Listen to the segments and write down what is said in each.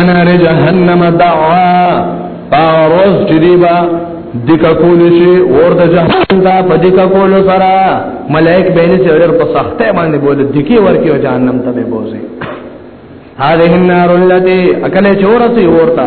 انا رجهنم دعا پاروز چریبا دکا کول شي اور د جهنم دا په دکا کول سره ملائک به نه چیر په سخته باندې بول دکی ورکی او جهنم ته به بوزي هذه النار التي اكل چورتي ورتا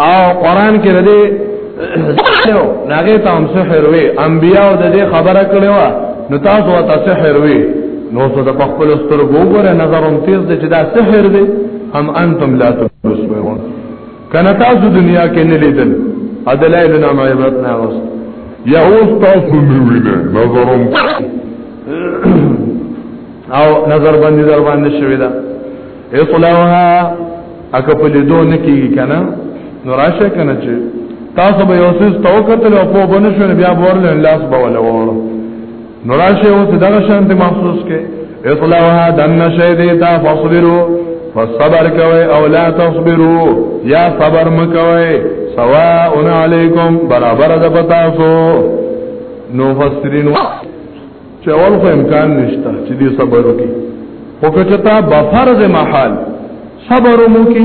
او قران کې د دې نو هغه ته هم سحر وي انبياو د دې خبره کړې و نو تاسو ته سحر وي نو څه د خپل سترګو وګوره نظرم تیز دي چې دا سحر دی هم انتم لا تبصرون کنه تاسو دنیا کې نه لیدل ادلایل نه عبرت نه اوس یا اوس تاسو نه وینئ نظرم او نظر باندې در باندې شوی دا اصلوها اګه په لیدو نه کیږي کنه نو راشه کنه چې تاسو به یو څه تو کتل او په بنو شو بیا ورل لاس به ولا وړ نو راشه او څه دغه شانت محسوس کې اطلاعها دن شیدی تا فصبرو فصبر کوي او لا تصبرو یا صبر مکوي سواء علیکم برابر د پتاسو نو فسرینو چې اول خو امکان نشته چې دې صبر وکړي خو که چېرته به فرض محال صبر مو کې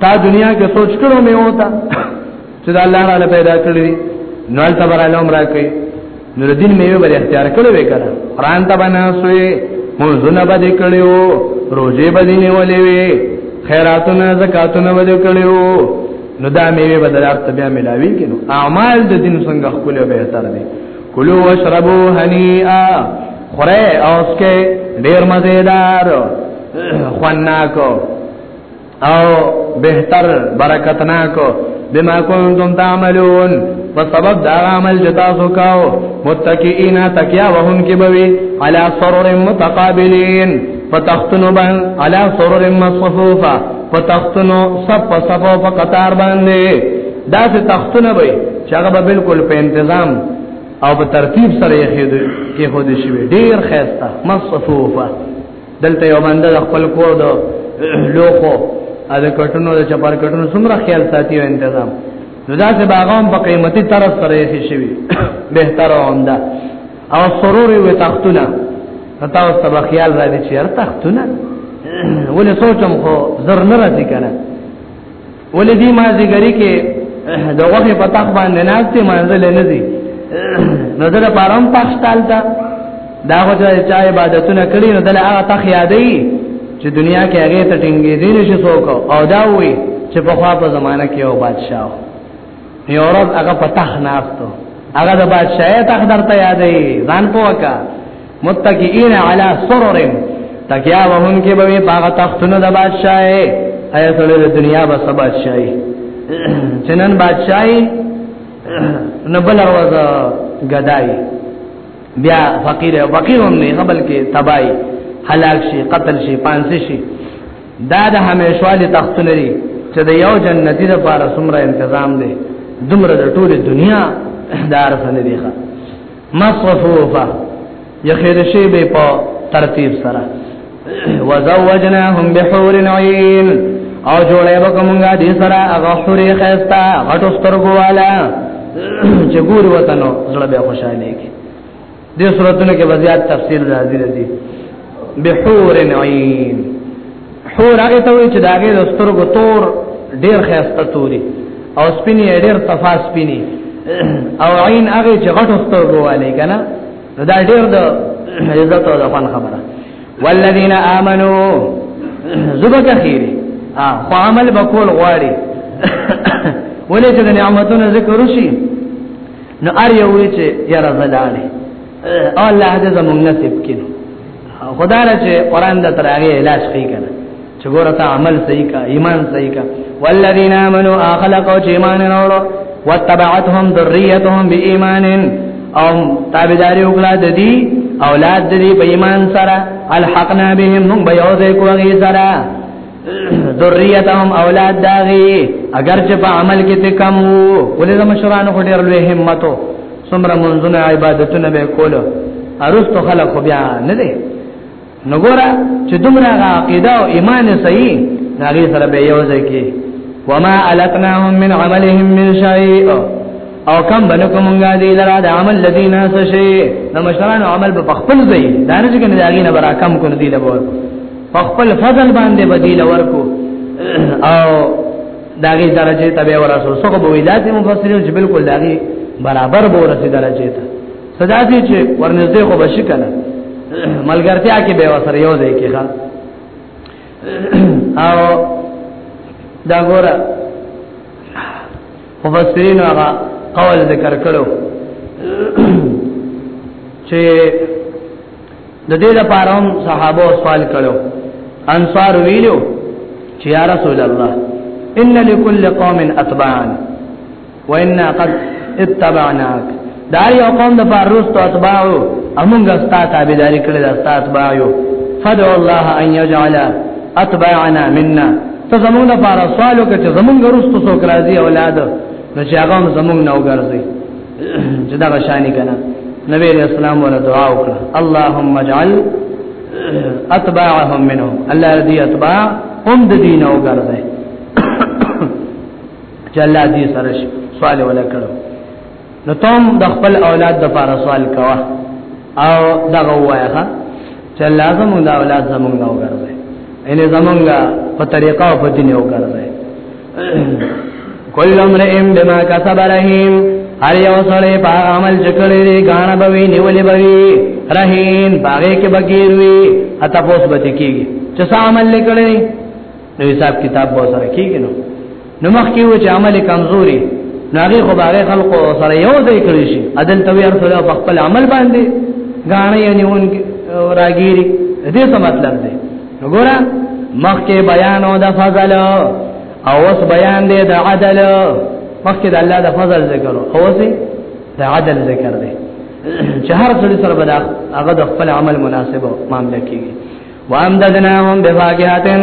تا دنیا کې سوچ کړو مې وتا چې دا الله تعالی پیدا کړی نو ال تبر علم راکې نو د دین میوه بل اختیار کړو وکړه قران ته بناسوي موزونه بده کړو روزه بده نیولې وي خیراتونه زکاتونه بده کړو نو دا میوه بدل ارته بیا ملاوي کینو اعمال د دین څنګه خپل به تر دي کلو واشربو هنیئا خره اوسکه ډیر مزیدار خوانناکو او بهتر برکتناکو بما کنتم تعملون په سبب دا عمل چې تاسو کاو متکئینا تکیا وهم کې بوي علی سرور متقابلین فتختنو بان علی سرور مصفوفه فتختنو سب په صفو په قطار باندې دا څه تختونه وي چې هغه به بالکل په تنظیم او په ترتیب سره یې کې خو دې شي ډیر خسته مصفوفه دلته یو باندې د خپل کور د لوخو ا د کټونو د چپر کټونو څومره خیال ساتي او تنظیم نو دا څه باغام په قیمتي طرف سره یې شوی به تر اومدا او سرور و تختونه پتا او تب خیال را دي چې هر تختونه ولې سوچم خو زر نه راځي کنه ولې دې ما ذکرې کې د وخت په تخ باندې ناشته منزل نه دي نو دا پرم پښتال دا دا وجه چا عبادتونه کړی نو دل هغه تخ یادې چې دنیا کې هغه ته ټینګې دي نشي څوک او دا وي چې په خوا په زمانہ کې یو بادشاہ یو ورځ هغه په تخ ناشته هغه د بادشاہ تخ درته یادې ځان پوکا متکئین علی سرر تکیا وهن کې به باغ تختونه د بادشاہي ایا سره د دنیا به سبا بادشاہي چنن بادشاہي نبل ورځ غدای بیا فقیر او فقیر هم نه قبل کې تبای هلاک شي قتل شي پانسي شي دا د همیشوالي تختونه لري چې د یو جنتی لپاره څومره تنظیم دی دومره د ټوله دنیا دار سره دی ښه مصفوفه یخیر شی به په ترتیب سره وزوجناهم بحور عین او جوړه وکمږه دې سره هغه حورې خستا غټو سترګو والا چې ګور وطنو زړه به خوشاله کی دې صورتونو کې وضعیت تفصیل راځي راځي بحور عین حور هغه ته وی چې داګه د سترګو تور ډیر خسته توري او سپینی ډیر صفا سپینی او عین هغه چې غټو سترګو والے کنه دا ډیر د عزت او د فن خبره والذین آمنو زبک خیر ها خو عمل بکول غواړي ولې چې د نعمتونو ذکر وشي نو ار یو چې یاره زلاله او الله دې زموږ نصیب کړي خدا نه چې قران د ترغه علاج کوي کنه چې ګوره ته عمل صحیح کا ایمان صحیح کا والذین آمنوا اخلقوا چې ایمان وروړو وتبعتهم ذریتهم بإيمان او تابعداري وکړه د دې اولاد دې په ایمان سره الحقنا بهم هم بيوځه کوغي سره ذریتهم اولاد داغي اگر چې په عمل کې ته کم وو ولې د مشرانو خو ډېر لوی همتو څومره منځونه عبادتونه به کولو ارستو خلق بیا نه دی نګورا چې دومره عقیده او ایمان صحیح ناغي سره به یو ځای کې وما الاتناهم من عملهم من شيء او کم بنکو مونږه دی لرا د عمل الذين سشي د مشرانو عمل په خپل ځای دا نه چې کنه داګینه برا کم کو دی لبور په خپل فضل باندې بدیل ورکو او داغي درجه ته به ورسو څنګه به ویلات مفسرین چې بالکل داغي برابر به ورسي درجه ته صدا دي چې ورنږدې خو بشي کنه ملګرتیا کې به وسره یو ځای کې ښا او دا ګوره مفسرین هغه قول ذکر کړو چې د دې لپاره هم صحابه سوال کړو انصار ویلو چې یا رسول الله ان لكل قوم اتباعا وان قد اتبعناك دا یو قوم د فاروس تو اتباعو امونګه ستا تابعداري کړل ستا اتباعو فدعو الله ان يجعل اتباعنا منا ته زمونږ لپاره سوال وکړه چې زمونږ رستو څوک راځي اولاد نو چې هغه زمونږ نو ګرځي چې دا شانې کنه نبی علیہ السلام ولا دعا وکړه اللهم اجعل اتباعهم منهم الله دې اتباع هم د دین او ګرځي چې الله دې سره سوال ولا کړو نو تم د خپل اولاد د پاره سوال کوا او دغه وایخه چې الله زموږ د اولاد زموږ نه وګرځي ان زموږ په طریقه او په دین وګرځي کل امرئ بما کسب رحیم هر یو سره په عمل چکړې دی غان به وی نیولې به وی رحیم باغې کې بغیر وی اته پوس به کیږي چې څه عمل لیکړې نو حساب کتاب به سره کیږي نو نو مخ کې و چې عمل کمزوري ناغي خو باغې خلکو سره یو ځای کړی شي عدل توی هر سره په خپل عمل باندې غاڼې نیون راګيري دې څه مطلب دی وګوره مخکې بیان او د فضل او اوس بیان دی د عدل مخکې د الله د فضل ذکر او اوس د عدل ذکر دی چې هر څه سره بلا هغه د خپل عمل مناسب معاملې کیږي وامددناهم بفاکهاتن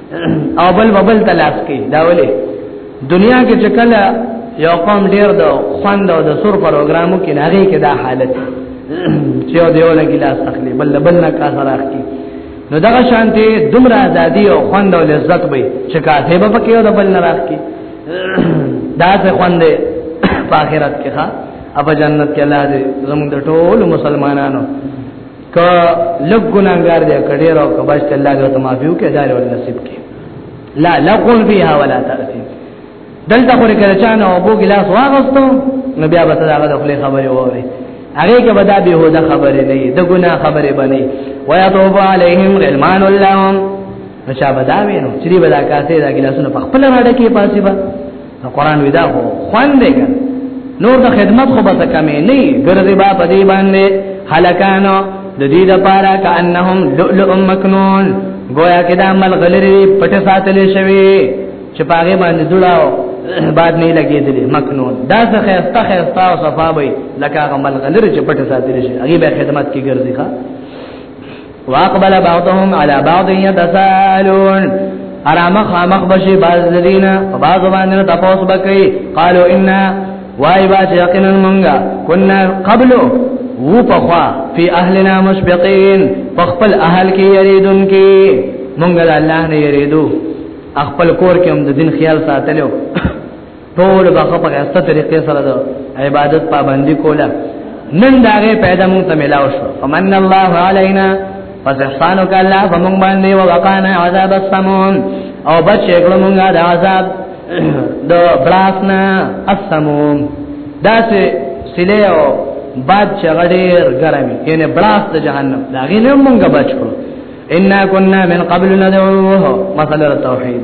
او بل بل تلاش کوي دا ولې دنیا کې چې کله یو قوم ډیر د خوند او د سر پروګرامو کې ناغي کې دا حالت چې یو دیو لګی لاس اخلي بل بل نه کا سره اخلي نو دا شانتي دومره ازادي او خوند او لذت به چې کاته به پکې او د بل نه راخلي دا څه خوند په آخرت کې ښا اپ جنت کې الله دې زموږ د ټول مسلمانانو که لګ ګناګار دی کډې راو کباش ته الله دې ته معافيو کې دار ول نصیب کې لا لقل فيها ولا تأتي دلته خوري کړه چا نه ابو ګلاس واغستو نو بیا به دا غو خپل خبره ووري هغه کې بدا به هو دا خبره نه د ګنا خبره بني ويا توب عليهم غلمان اللهم نو چا بدا وینو چې بدا کاسه دا ګلاسونه په خپل راډه کې پاسي با نو قران ودا خو خوان دی ګر نور د خدمت خو به کمې نه ګرځي با په دې باندې هلکانو د دې لپاره کانهم لؤلؤ مکنون گویا کې دا عمل غلری پټه ساتل شوی چې پاګه باندې جوړاو بعد نه لګېدلې مکنون دا څه خسته خسته او صفابې لکه عمل غلری چې پټه ساتل شي هغه به خدمت کې ګرځي ښا واقبل بعضهم على بعض يتساءلون ارا مخ مخ بشي باز دینا او باز باندې تاسو بکې قالو ان وای باز یقینا مونږه كنا قبل وو پخوا فی اهلنا مشفقین پخپل اهل کې یریدون کې مونږه الله نه یریدو خپل کور کې هم د دین خیال ساتلو ټول بخو په غسته طریقې سره د عبادت پابندي کوله نن دا غي پیدا مونږ ته ملاو شو فمن الله علينا فسحسانو کلا فمون باندې وقانا عذاب السموم او بچ کړو مونږه د عذاب د براسنا السموم دا سه سله او باد چغډیر ګرمي یعنی براس د جهنم دا غي نه مونږه بچ کړو ان كنا من قبل ندعوه مثلا التوحید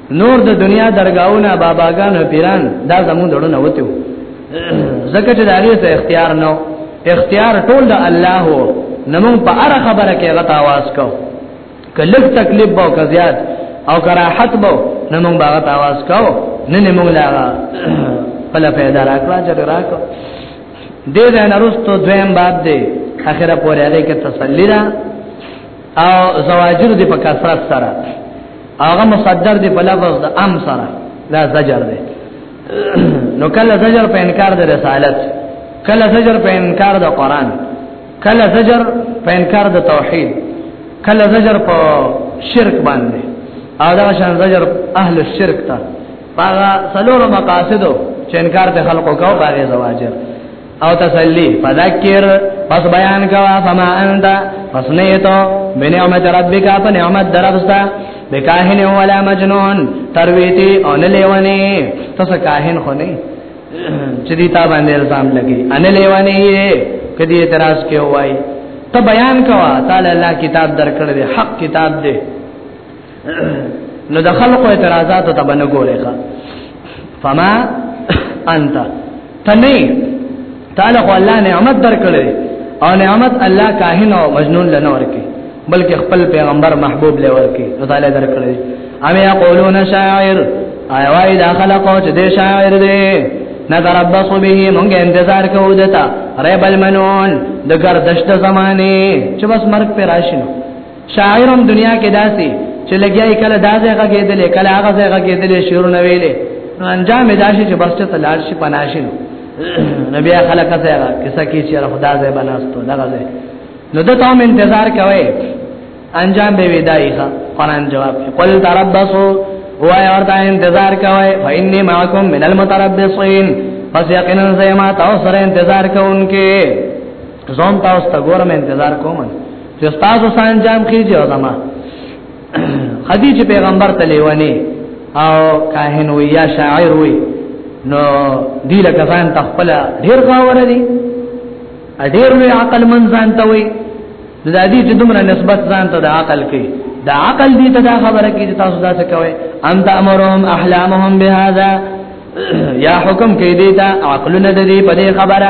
نور د دنیا درگاونه باباګان او پیران دا زمون دړونه وته زکه چې داریو ته اختیار نو اختیار ټول د الله وو نمون په اره خبره کې غت आवाज کو کله تکلیف بو کزیات او کراحت بو نمون باغ आवाज کو نه نمون لا بل پیدا راکړه چې راکو دې ځای نرستو دویم باب دی اخره پورې هغه کې تسلی ده او زواجر دی په کثرت سره هغه مصدر دی په لفظ د ام سره لا زجر دی نو کله زجر په انکار د رسالت کله زجر په انکار د قران کله زجر په انکار د توحید کله زجر په شرک باندې او دا شان زجر اهل الشرک ته هغه څلور مقاصدو چې انکار د خلقو کو باغې زواجر او تسلی فذکر پس بیان کوا فما انت پس نیتو بنعمت ربک په نعمت دربستا بکاهن ولا مجنون ترویتی او نه لیونی تاسو کاهن خو نه چې دې تا باندې الزام لګي ان لیونی کدی اعتراض کې وای ته بیان کوا تعالی الله کتاب درکړ دې حق کتاب دې نو د خلقو اعتراضات ته باندې ګورې ښا فما انت تنه تعالی خو الله نعمت درکړي او نعمت الله کاهن او مجنون لنه ورکي بلکې خپل پیغمبر محبوب لور ورکي نو تعالی درکړي امی یقولون شاعر آیا وای دا خلقو چې د شاعر دی نتربص به مونږ انتظار کوو دتا ریب المنون د گردشت زمانه چې بس مرګ پر راشنو شاعر هم دنیا کې داسې چې لګیای کله دازه غږېدل کله هغه ځای غږېدل شعرونه ویلې نو انجام داشي چې بس ته تلار شي پناشي نو بیا خلک ته کیسه کې چې خدا دې بناستو دغه دې نو د تام انتظار کوي انجام به ودای ښا قران جواب قل تربصوا وای ورته انتظار کوي فإني معكم من المتربصين پس یقینا زما تاسو سره انتظار کوونکې زوم تاسو ته ګورم انتظار کوم چې تاسو سان جام کیږي او دما خدیج پیغمبر ته لیوانی او کاهن وی یا شاعر وی نو دی لکه ځان تخپل ډیر غاور دی ډیر وی عقل من ځان ته وی د دې چې دومره نسبت ځان ته د عقل کې د عقل دې ته دا خبره کې چې تاسو دا څه کوي ان تامرهم احلامهم بهذا یا حکم کې دی تا عقلونه د دې په دې خبره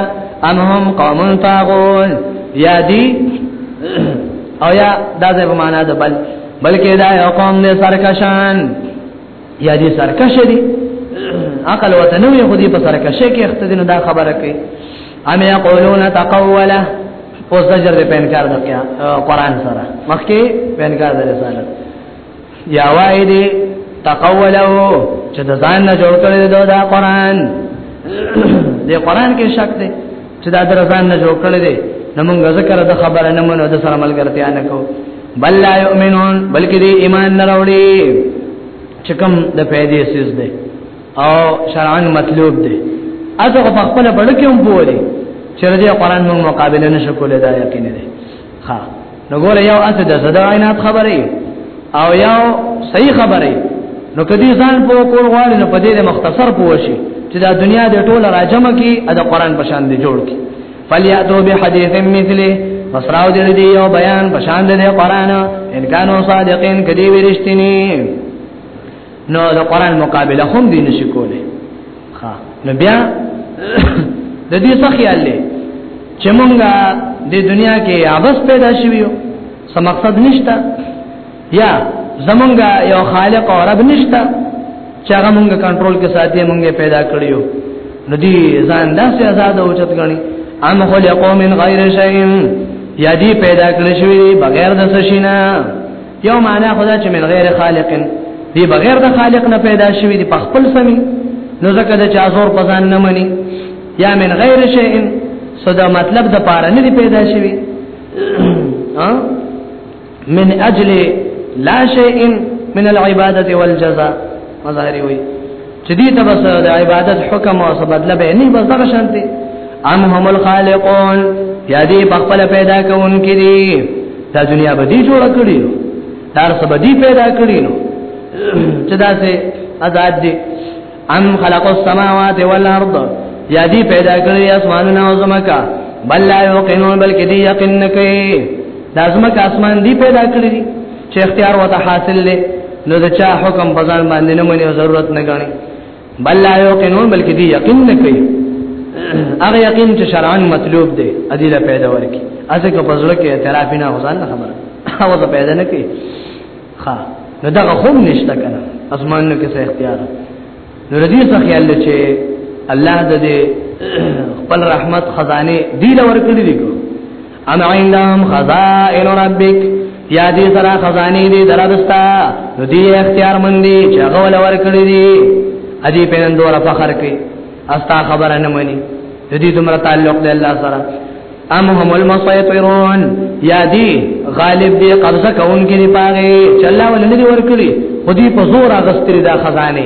ام هم قوم طاغون یا دی او یا دا ځای په معنا ده بل بلکې دا یو قوم نه سرکشان یا دې سرکش دي عقل وته نو یو دې په سرکش کې اختدین دا خبره کوي ام یقولون تقوله او زجر دې پنکار دکیا قران سره مخکې پنکار د رسالت یا وای دی تقولو چې د ځان نه جوړ کړی دا, دا قران د قران کې شک دی چې دا د ځان نه جوړ کړی دی نو موږ ذکر د خبره نه مونږ د سره ملګرتیا نه کو بل لا یؤمنون بلکې دی ایمان نه راوړي چې کوم د پیدې سیس دی او شرعاً مطلوب دی اته په خپل بڑکه هم پوری چې د قران موږ مقابله نشو کولای دا یقین دی ها نو ګوره یو اته د زده عینات خبرې او یو صحیح خبرې نو کدی ځان په کول غواړي نو په دې مختصر پوه شي چې دا دنیا د ټوله راجمه کې د قران په شان دی جوړ کی فلیاتو به حدیث مثله فسراو دې دی یو بیان په شان د قران ان کانو صادقین کدی ورشتنی نو د قران مقابله هم دي نشي کوله ها نو بیا د دې څه خیال لې چې مونږه د دنیا کې عباس پیدا شویو سم مقصد نشته یا زمونږه یو خالق او رب نشته چې هغه مونږه کنټرول کې ساتي مونږه پیدا کړیو نو دې ځان داسې آزاد او چت غني ام خلقو من غیر شیء یا دې پیدا کړی شوی بغیر د څه شي نه یو معنا خدا چې من غیر خالق دی بغیر د خالق نه پیدا شوی دی په خپل سمي نو ځکه د چا زور پزان نه مني یا من غیر شیء صدا مطلب د پاره نه دی پیدا شوی ها من اجل لا شیء من العباده والجزاء مظاهری وي چې دې ته بس د عبادت حکم او بدله به نه بس دغه شانتي ام هم الخالقون یا دې په خپل پیدا کون کې دي دا دنیا به دې جوړ کړی نو تر څه به دې پیدا کړی نو چې دا سه آزاد دي ام خلق السماوات والارض یا دې پیدا کړی اسمانونه او زمکا بل لا یقینون بلکې دې یقین نه کوي دا زمکا اسمان دې پیدا کړی چې اختیار وته حاصل لې نو د چا حکم په ځان باندې نه مني او ضرورت نه غني بل لا یقینون بلکې دی یقین نه کوي هغه یقین چې شرعاً مطلوب دی ادي له پیدا ورکی اسه کو پزړه کې اعتراف نه وزن خبره هغه ته پیدا نه کوي ها نو دا هم نشته کنه اسمان نو کې څه اختیار نو ردی څه خیال چې الله د دې خپل رحمت خزانه دی لور کړی دی کو ام عندهم خزائن ربک یا دې سره خزانه دې دربستا نو دې اختیار مندي چې هغه ول ورکړي دي اجي په نن دوره فخر کوي استا خبره نه مني دې دومره تعلق دې الله سره ام هم المسيطرون یا دې غالب دې قبضه کوونکې دې پاغه چې الله ول نه دې ورکړي خو دې په زور اغستري دا خزانه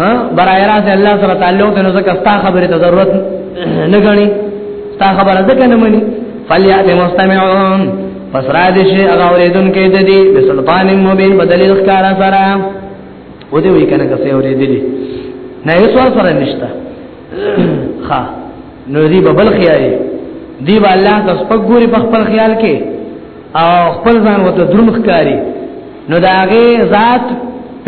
ها برای راز الله سره تعلق نو زکه ستا خبره ته ضرورت نه غني ستا خبره زکه نه مني فلیات مستمعون پس را دي شي هغه اوریدون کې د دې په سلطان مبین بدلی ښکار سره و دې وی کنه کسې اوریدلی نه یې سوال سره نشته ها نو دی په بل خیال دی با الله د سپک ګوري په خپل خیال کې او خپل ځان وته درون ښکاری نو دا هغه ذات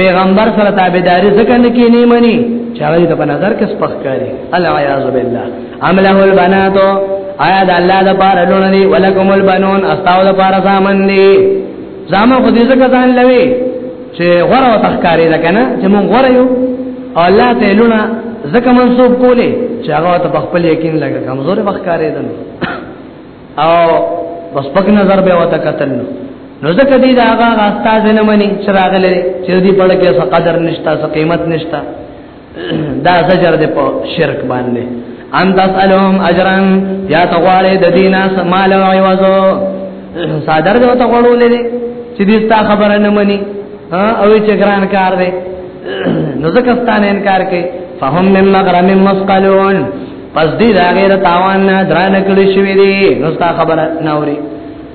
پیغمبر سره تابعداري ځکه نه کې نه مني چې هغه ته په نظر کې سپک کاری العیاذ بالله عمله البنات آیا د الله د پاره لونه دي ولکم البنون استاو د پاره سامان دي زامه خو دې ځکه ځان لوي چې غره او تخکاری ده کنه چې مونږ غره یو او الله ته لونه ځکه منسوب کولې چې هغه ته خپل یقین لګه کمزور بخکارې ده او بس پک نظر به وته قتل نو ځکه دې دا هغه استاد نه مني چې راغله چې دې پړ کې څه قدر نشتا څه قیمت نشتا دا زجر دی په شرک باندې ان تسالهم اجرا یا تغواړي د دینه سمال او عوضو صادر جو تغوړو لري چې دې تا خبره نه مني او چې ګران کار دی نو ځکه ستانه انکار کوي فهم من مغرم مسقلون پس دې راغې د تاوان نه درانه کړی شوې دي نو تا خبره نه اوري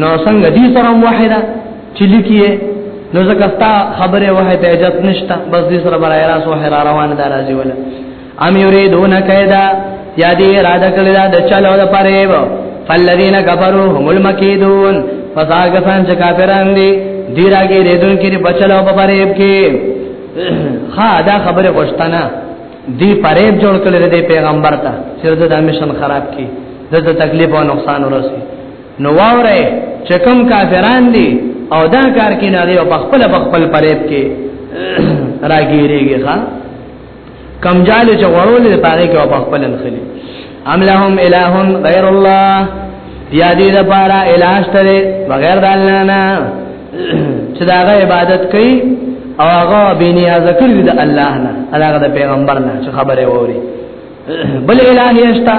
نو څنګه دې سره واحده چې لیکي نو ځکه ستا خبره وه ته اجازه نشته بس دې سره برای راس وه را روان ده راځي ولا ام یریدون کیدا یا دې اراده کړی دا د چلو د پرې و فالذین کفروا هم المکیدون فساغسان چې کافران دي دی راګي ریدون کې بچلو په پرې کې ها دا خبره غوښتنه دی پرې جوړ کړل دې پیغمبر ته چې دا مشن خراب کی دته تکلیف او نقصان ورسي نو واورئ چې کوم کافران دي او دا کار کې نه دی او په خپل په خپل پرېب کې راګيريږي ښا کم جالو چې غړول دي پاره کې په خپل نخلي ام لهم اله غیر الله یا دې د پاره الہ شته بغیر د الله نه چې دا عبادت کوي او هغه بني ذکر دي د الله نه هغه د پیغمبر نه چې خبره ووري بل الہ یشتا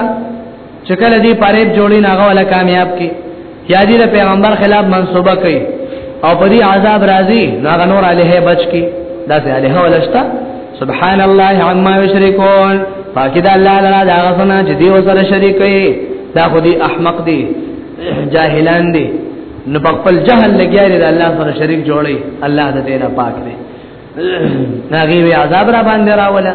چې کله دې پریب جوړی نه غواله کامیاب کی یا دې پیغمبر خلاف منسوبه کوي او په دې عذاب راځي نو غنور علیه بچ کی دا سه علیه ولشتا سبحان الله عما یشرکون پاکی دا الله لرا دا غسنا چې دی وسره شریک وي دا خو دی احمق دی جاهلان دی نو په خپل جهل لګیا دی الله سره شریک جوړي الله دې نه پاک دی ناغي وی عذاب را باندې راولا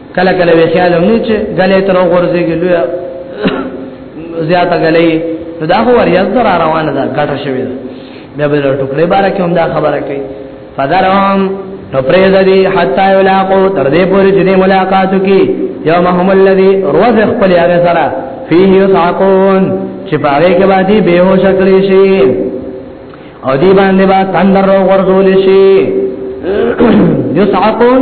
کله کله وی خیال هم چې غلې تر غورځيږي لوی زیاته غلې دا خو وریاض در روانه ده ګټه شوی ده بیا به ټوکړې بار کې هم دا خبره کوي فدرهم نو پرېز دي حتا یلاقو تر دې پورې چې ملاقات کی یومهم الذی روز خپل هغه سره فيه یصعقون چې پاره کې باندې بهوش کړی شي او دی باندې با تندر ورغول شي یصعقون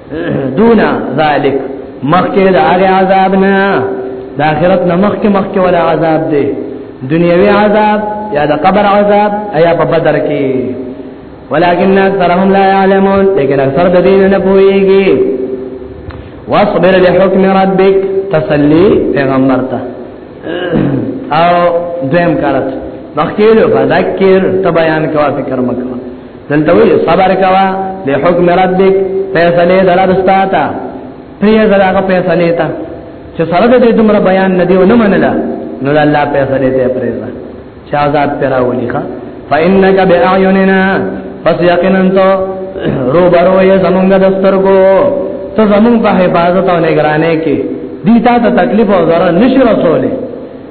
دون ذالک مخکې د هغه عذاب نه د آخرت نه مخکې مخکې ولا عذاب دی دنیوي عذاب یا د قبر عذاب یا په بدر کې ولكن اكثرهم لا يعلمون لیکن اکثر د دین نه پوهیږي واصبر لحكم ربك تسلی پیغمبر ته او دیم کارت مخکې له فذکر ته بیان کوا فکر مکو دلته وی صبر کوا له حکم ربک فیصله درستا تا پریه دغه فیصله تا چې سره دې دومره بیان نه دیو نه منله نو الله فیصله ته پریزه چې آزاد پیراولی ښا فإنك بأعيننا پس یقینا تو رو برو یې زمونږ دسترګو ته زمونږ په حفاظت او نگرانۍ کې دیتا ته تکلیف او ضرر نشي رسوله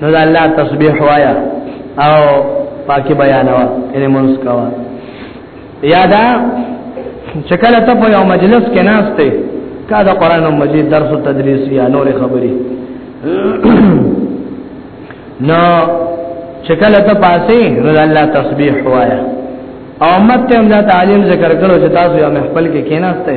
نو د الله تسبیح وایا او پاکي بیانوا یې مونږ کاوه یادا چې کله ته په یو مجلس کې ناشته کا دا قران مجید درس او تدریس یا نور خبرې نو چې کله ته پاسې نو الله تسبیح وایا او مت هم دا تعلیم ذکر کړو چې تاسو یې محفل کې کېناسته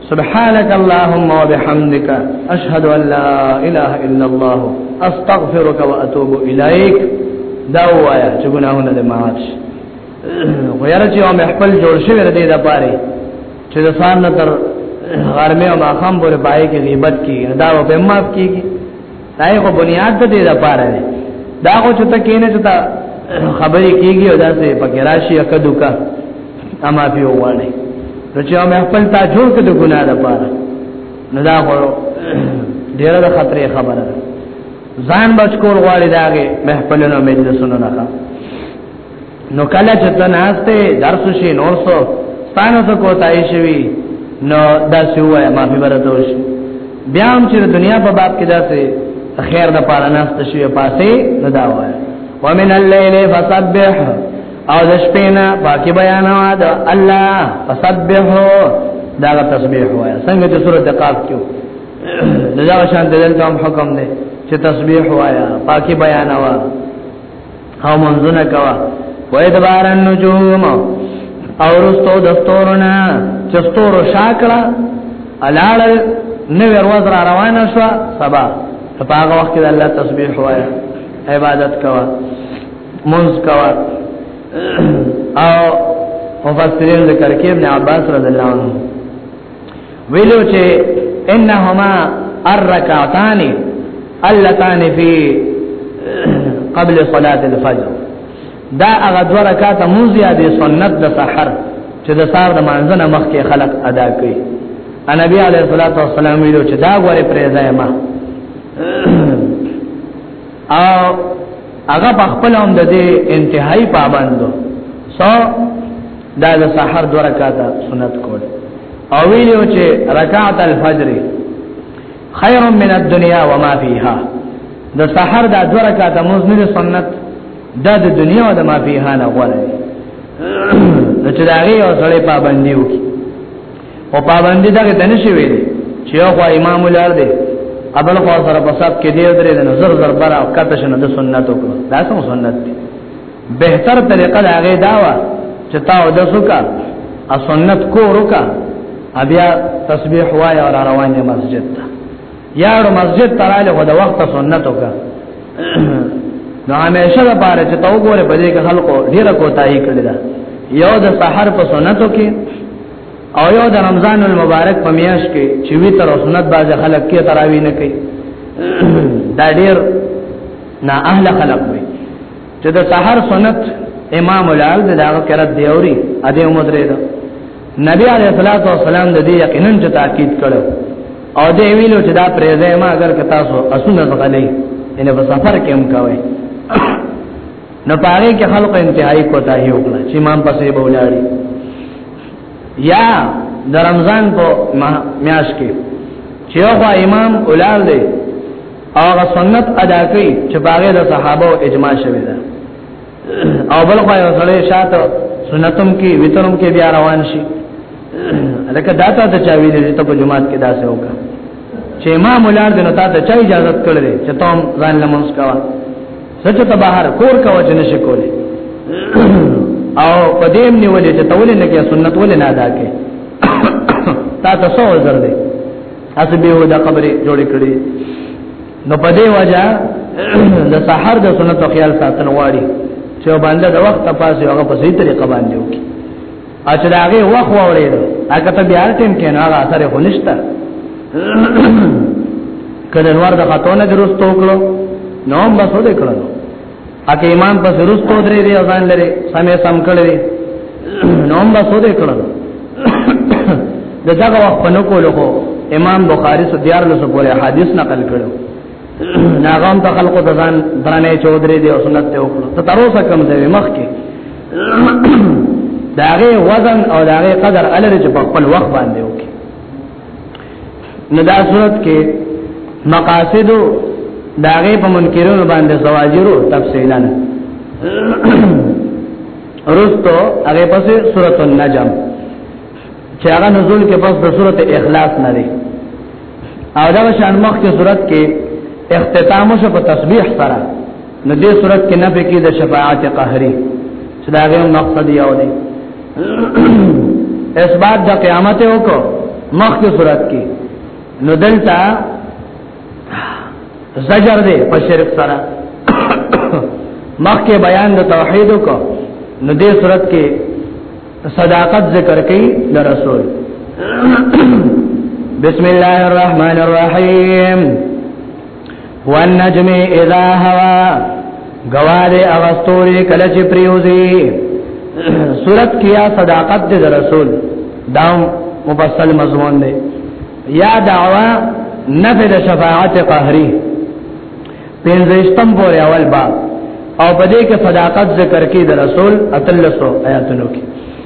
سبحانك اللهم وبحمدك اشهد ان لا اله الا الله استغفرك واتوب اليك دا وایا چې ګناهونه دې معاف شي غیر چې هم خپل جوړ شي ور دې د پاره چې د سان تر غرمه او ماقام پورې پای کې غیبت کی دا به معاف کیږي دا یو بنیاد ته دی لپاره دی دا خو چې ته کینې چې تا خبرې کیږي او دا څه پکې راشي اکدو کا اما په وانه نو چې مې خپل تا جوړ کړ د ګناه لپاره نو دا خو ډیره د خطرې خبره ده ځان بچ کول غواړي داګه مې خپل نو مجلسونه نه نو کله چې ته ناشته درس شي نور څو ستانه څه کوتای شي نو دا څه وای ما په برته وش بیا هم چې دنیا په باب کې داسې خیر د پاره ناشته شي پاسې نه دا وای ومن الليل فسبح او د شپې نه باقي بیان وا د الله فسبح دا تسبیح وای څنګه چې سورته قاف کې دا شان دلته هم حکم دی چې تسبیح وایا پاکي بیان وا او منځونه کوا ويدبار النجوم او رستو دستورنا چستور شاکړه الاړ نو ورځ را روانه شو سبا په هغه وخت کې الله تسبيح وایا عبادت کوا منځ کوا او مفسرین ذکر کې ابن عباس رضی الله عنه ویلو چې انهما الرکعتان اللتان فی قبل صلاة الفجر دا هغه دوه رکعات موزیا د سنت د سحر چې د سار د مانځنه مخکې خلق ادا کوي نبی علیه الصلاۃ والسلام ویلو چې دا غوړې پرې ځای ما او هغه په خپل هم د دې انتهایی پابندو سو دا د سحر دو رکعاته سنت کول او ویلو چې رکعات الفجر خیر من الدنیا وما فیها د سحر دا دو رکعاته مزنه سنت دا د دنیا او د ما فیها نه غوړي نو چې دا یو سړی پابندي وکي او پابندي دغه د نشي ویل چې یو خو امام ولر دی ابل خو سره په سب کې دی درې د نظر زربر او کته شنه د سنت وکړه دا څنګه سنت دی بهتر طریقه دا غي داوا چې تا او د سوکا ا سنت کو روکا بیا تسبیح وای او روان دي مسجد ته یارو مسجد ته رااله خو د وخت سنت وکا نو همیشه د پاره چې تو ګوره په دې کې خلکو ډیر کوتاهی کړی دا یو د سحر په سنتو کې او یو د رمضان المبارک په میاش کې چې وی تر سنت باز خلک کې تراوی نه کوي دا ډیر نا اهل خلق وي چې د سحر سنت امام العال د داغه کرت دی اوري ا دې عمر درې ده نبی عليه الصلاه والسلام د دې یقینا چې تاکید کړو او دې ویلو چې دا پرې ځای ما اگر که تاسو اسونه غلې ان په سفر کې هم کوي نو پاره کې خلق انتهایی کوتاهی وکړه چې امام پسې بولاړي یا د رمضان په میاش کې چې هغه امام اولاد دی هغه سنت ادا کوي چې باغې د صحابه او اجماع شوی ده او بل خو یو سره شاته سنتم کې وترم کې بیا روان شي لکه داتا ته چا ویل چې په جمعات کې داسې وکړه چې امام ولار دې نو تا ته چا اجازه کړې چې تم ځان لمونځ کاوه سچ ته بهر کور کاوه چې نشي کولې او قدیم نیولې چې تولې نه کې سنت ولې نه ادا کې تا ته څو ورځې اسه به دا قبر جوړ کړي نو په دې وجہ د سحر د سنت خیال ساتل غواړي چې باندې د وخت پاسه هغه په صحیح طریقه باندې وکړي اچھا دا هغه وخت وورید هغه ته بیا ټیم کې نه هغه اثر خو نشته کله نور د خاتون درستو کړو نو هم بس ودې کړو اکه امام په سرستو درې دی ځان لري سمې سم کړی نو هم بس ودې کړل د دغه وخت په نکول خو امام بخاری سو دیار له سو پورې حدیث نقل کړو ناغام ته خلقو د ځان درنه چودري دی او سنت ته وکړو ته تر اوسه کم دی مخ کې داغه وزن او داغه قدر الره چې په خپل وخت باندې وکړي نو دا صورت کې مقاصد داغه په منکرونو باندې زواجرو تفصیلا رستو هغه پسې سورۃ النجم چې هغه نزول کې پس د سورۃ اخلاص نه دی او دا شان مخ کې سورۃ کې اختتام شو په تسبیح سره نو دې صورت کې نه پکې د شفاعت قهري چې دا غو مقصد یو دی اثبات د قیامت وکړو مخکې صورت کې نو دلته زجر دی په شرک سره مخکې بیان د توحید کو نو دې صورت کې صداقت ذکر کړي د رسول بسم الله الرحمن الرحیم والنجم اذا هوا گواد اغستوری کلچ پریوزی صورت کیا صداقت دے رسول داؤں مفصل مضمون دے یا دعوی نفی دا شفاعت قهری پینزشتم پوری اول باب او پدې کې صداقت ذکر کې د رسول اتلسو آیاتونو کې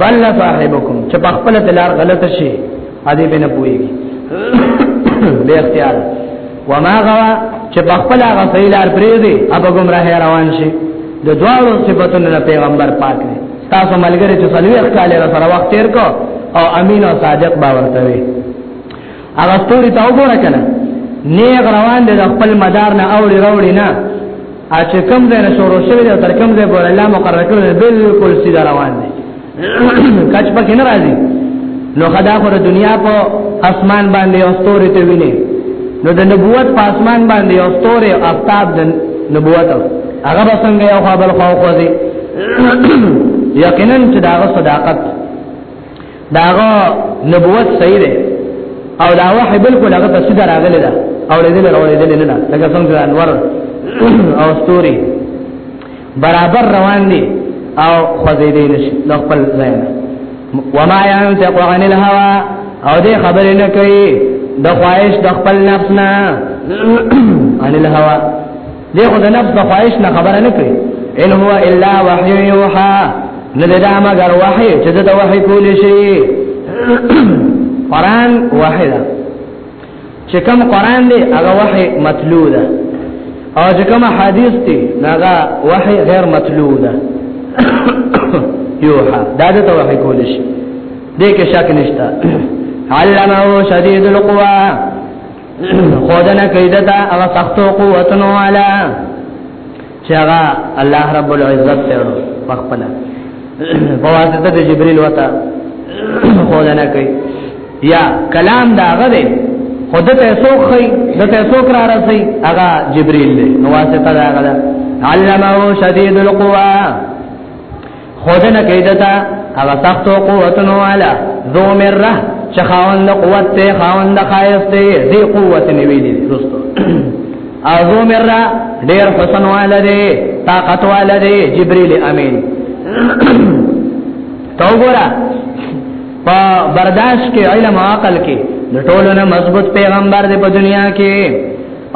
ضل صاحبكم چې په خپل دلار غلط شي ادي به نه پويږي به اختیار وما غوا چې په خپل هغه فعلار پریږي اب گمراه روان شي د دواړو صفاتونو نه پیغمبر پاک دی تاسو ملګری چې سلوي اخکاله را سره وخت تیر کو او امین او صادق باور کوي هغه ستوري ته وګوره کنه نیغ روان دي د خپل مدار نه اوړي راوړي نه چې کوم ځای نه شروع شوی دی تر کوم ځای پورې الله مقرر کړی دی بالکل سیده روان دی کچ پکې نه راځي نو خدا پر دنیا په اسمان باندې او ستوري ته ویني نو د نبوت په اسمان باندې او ستوري او افتاب د نبوت هغه به څنګه یو خبر خو خو دی یقینا چې دا صداقت داغه نبوت صحیح ده او دا وحی بالکل هغه ته سیده راغلی ده او دې له اورې دې نه ده لکه څنګه انور او ستوري برابر روان دي او خوځې دې نشي د خپل ځای نه وما ينطق عن الهوى او دې خبرې نه کوي د خواهش د خپل نفس نه عن الهوى دی خو د نفس د خواهش نه خبره نه کوي ان هو الا وحی یوحا نه دا مگر وحی چې دا وحی کول شي قران وحی دا چې کوم قران دی هغه وحی مطلوع ده او چې کوم حدیث دی هغه وحی غیر مطلوع ده یوحا دا د توحید کول شي دې کې شک نشته علمه شدید القوا خودنه کیدتا هغه سختو قوتونو والا چې هغه الله رب العزت ته وخپل په واسطه د جبريل وتا خودنه کوي یا کلام دا هغه دی خود ته څوک خي د ته څوک را رسي هغه جبريل دی نو واسطه دا هغه علمه شديد القوا خودنه کیدتا هغه سخت او قوتونو والا ذو مره چې خاوند قوت ته خاوند خایف ته دې قوت نیولې دوستو او ذو مره ډیر حسن والا دې طاقت والا دې جبرئیل امین تو ګورا په برداشت کې علم او عقل کې د ټولو نه مضبوط پیغمبر دې په دنیا کې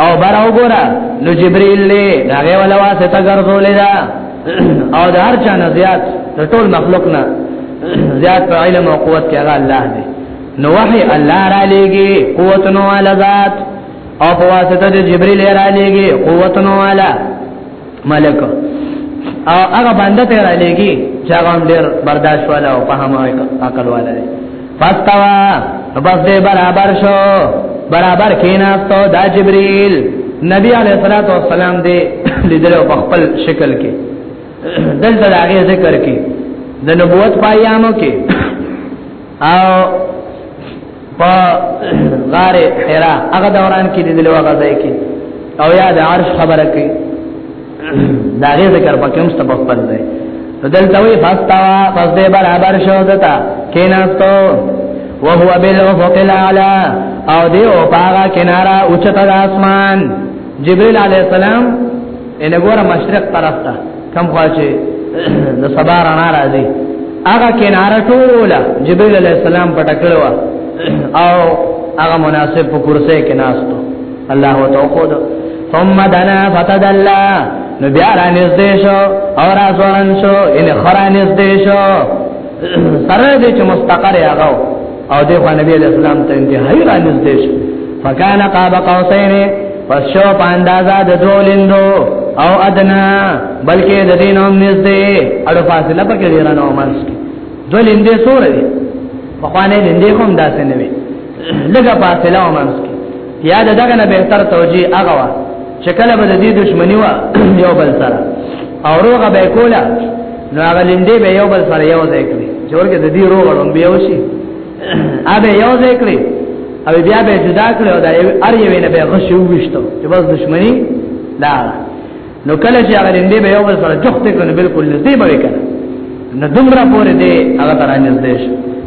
او بر او ګورا نو جبريل له هغه ولا واسطه ګرځولې دا او د هر چا نه زیات د ټول مخلوق نه زیات په علم او قوت کې هغه الله دی نو وحي الله را لېږي قوت نو على ذات او په واسطه د جبريل را لېږي قوت نو على ملک او هغه باندې ته را لګي چې هغه ډېر برداشت والا او فهم او عقل والا دی فاستوا بس دې برابر شو برابر کیناستو دا جبريل نبی علیہ الصلوۃ والسلام دې لیدل په خپل شکل کې دلته هغه ذکر کې د نبوت پایامو کې او په غار حرا هغه دوران کې د لوګ ځای کې او یا د عرش خبره کوي دا غي ذکر پکې هم ستبق پر دی دلته وی فاستا پس دې برابر شو دتا کیناستو وهو بالافق الاعلى او دې او پاغا کنارا اوچتا د اسمان جبريل عليه السلام ان ګوره مشرق طرف ته کم خوا چې د سبا رڼا راځي هغه کناره ټوله جبريل عليه السلام پټکړه وا او هغه مناسب په کرسي کې ناشته الله وتعالى ثم دنا فتدلى نو بیا را نږدې شو او را ځوان شو ان خرا نږدې شو سره دې چې مستقر هغه او دې په نبی علیہ السلام ته انتهایی را نږدې شو فکان قاب قوسین پس شو په اندازا د دولندو او ادنا بلکې د دین هم نږدې اړو فاصله پکې ډیر نه ومنس دولندې سور دي په خوانه لندې هم داسې نه وي لږه فاصله ومنس یا دغه نه بهتر توجیه هغه چې کله به دې دښمنی وا یو بل سره او روغه به کولا نو هغه لندې به یو بل سره یو ځای کړی چې ورګه د دې روغ اړم به وشي هغه یو ځای کړی او بیا به جدا کړی او دا ار یو نه به غشي وښته چې بس دښمنی لا نو کله چې هغه لندې به یو بل سره جوخت کړي بالکل دې به وکړي نو دومره پورې دې هغه ترانځ دیش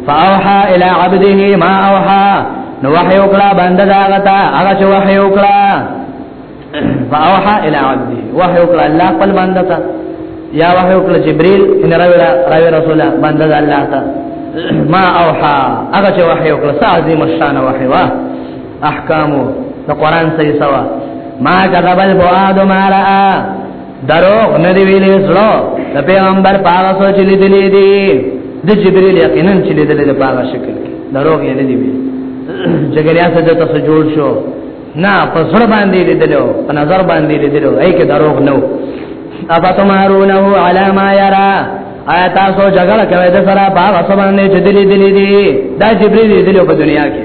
فاوحا الى عبده ما اوحا نو وحی وکړه بنده دا غتا هغه چې وحی وکړه فاوحا الى عبدي وحی وکړه الله خپل بنده ته یا وحی وکړه جبريل ان راوي راوي رسول بنده د الله ته ما اوحا هغه چې وحی وکړه سعظیم الشان وحی وا احکامو د قران صحیح سوا ما کذب الفؤاد ما رأى دروغ نه دی ویلې زړه د پیغمبر پاغه سوچ لیدلې دي د جبرئیل یقینا چې لیدلې ده پاغه شکل کې دروغ یې نه دی ویلې جګړیا سره د تاسو جوړ شو نه په سره باندې لیدلو په نظر باندې لیدلو اې کې دروغ نه ابا تمارونه علی ما یرا آیا تاسو جګړه کوي د سره پاغه سبانه چې دلی دلی دي دا جبرئیل لیدلو په دنیا کې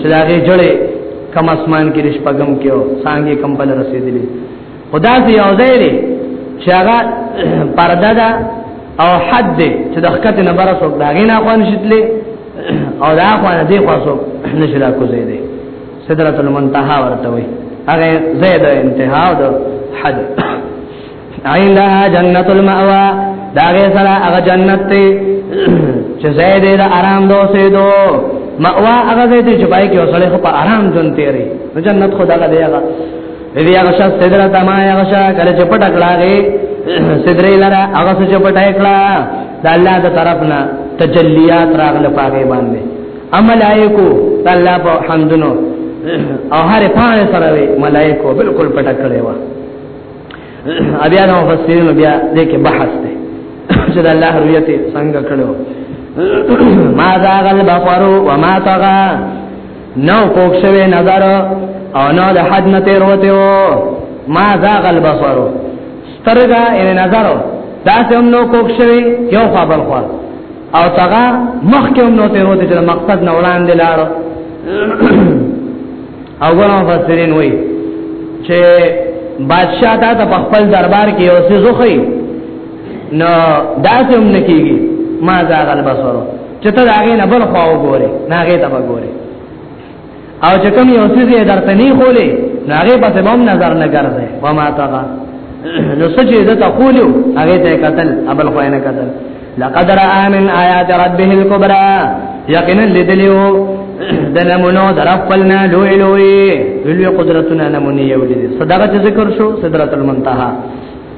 چې دا غي جړې کم اسمان کې رش پغم کې او څنګه کم بل رسیدلې خدا دې او زیری چې هغه پرده ده او حد دې چې د حقیقت نه بره څوک دا غي نه خوان شتلې او دا خوان دې خو څوک نشلا کوزې دې سدرۃ المنتهى ورته وي هغه زید انتها او حد عندها جنت المأوا دا غي سره هغه جنت ته چې زید د آرام دو سه دو مأوا هغه زید چې پای کې وسله خو په آرام جون تیری جنت خدا لا دی هغه دې هغه شاس سدره تما هغه شا کله چې پټ کړاږي سدره لرا هغه چې پټ کړا د الله د طرفنا تجلیات راغله پاګې باندې عمل آیکو الله په حمدونو او هر پانه سره ملائکو بالکل پټ کړي وا بیا نو مفسرین بیا دې کې بحث دی چې د الله رؤیت څنګه کړو ما زاغ البصر وما طغى نو پوک شوی نظر او نو د حد نه تیر وته و ما زاغ البصر سترګا ان نظر دا ته نو پوک شوی یو خبر خو او تاغه مخکې هم نو تیر وته چې مقصد نه وړاندې لاړو او ګورم فسرین وای چې بادشاہ دا د خپل دربار کې یو څه زوخی نو داسې هم نکېږي ما زاغل بصرو چې ته هغه نه بل خو وګوره نه هغه ته وګوره او چې کوم یو څه یې درته نه خولې هغه په تمام نظر نه ګرځي و ما تا نو سچې د تقولیو هغه ته قتل ابل خو نه قتل لقد را من آیات ربه الكبرى یقینا لدلیو د نمونو در خپلنا لوی لوی لوی قدرتونه نمونه یو دي صدقه ذکر شو سدرۃ المنتهى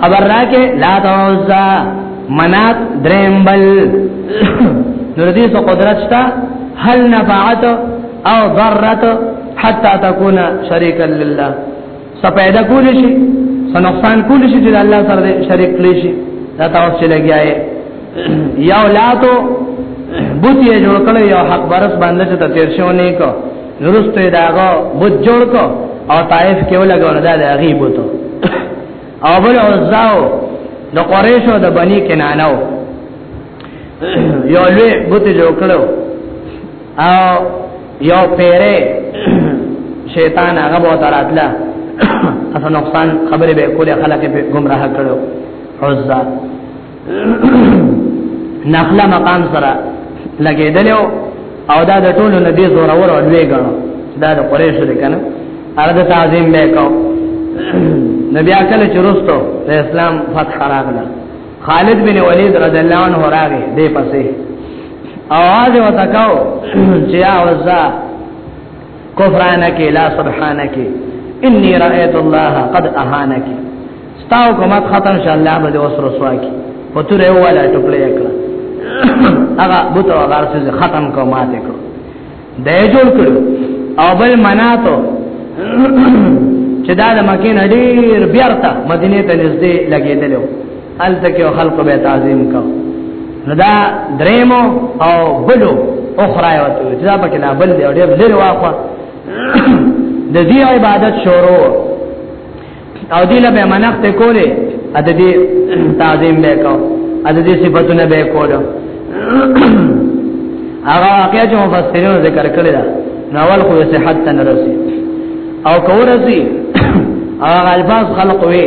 خبر راکې لا توزا منات درمبل نور دې سو قدرت شتا هل نفعت او ضرت حتا تكون شريكا لله سپیدا کول شي سنقصان کول شي چې الله سره شریک کړي شي دا تاسو چې لګیاي یو لاتو بوتي جوړ کړو یو حق برس باندې ته تیر شو نه کو نورستو داغه بوت جوړ کو او طائف کې ولګول دا د هغه بوت او بل عزاو د قریشو د بنی کنانو یو لوی بوت جوړ کړو او یو پیره شیطان هغه بو دراتلا اصل نقصان خبره به کوله خلک به گمراه کړو عزا نخله مقام سره لګیدل او دا د ټولو نبی زور اور او لوی غنو دا د قریش دی کنه هغه د تعظیم به کو نبی اکل چرستو د اسلام فتح راغله خالد بن ولید رضی الله عنه راغی دی پسې اواز وتکاو چې اوزا کفرانک لا سبحانک انی رأیت الله قد اهانک ستا حکومت ختم شه الله به اوس رسوا کی په تور یو ولا ټکلې کړه هغه بوت او غار څه ختم کو ماته کو د جوړ کړو او بل مناتو چې دا د مکه نډیر بیرته مدینه ته نږدې لګیدلو الته کې خلق به تعظیم کو نو دا درېمو او بلو اخرى وته چې دا پکې نه بل دی او ډېر لري واخوا د دې عبادت شروع او دې له منښت کولې ا دې تعظیم به کو ا دې صفاتونه به کول هغه واقعي چې مفسرینو ذکر کړی دا ناول خو صحت ته نه رسي او کورسي هغه الفاظ خلق وي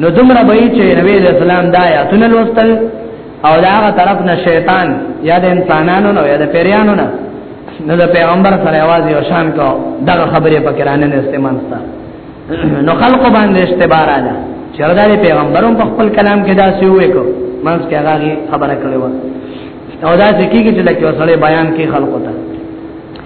نو دومره به چې نبی علیہ السلام دا آیاتونه لوستل او دا هغه طرف نه شیطان یا د انسانانو نو یا د پیرانو نه نو د پیغمبر سره आवाज یو شان کو دا خبره پکې رانه نه استعمال ستا نو خلق باندې استعبار اله چردا د پیغمبرم په خپل کلام کې دا سی وې کو منځ کې هغه خبره کړې و او دا ځکه چې لکه وسړې بیان کې خلق ته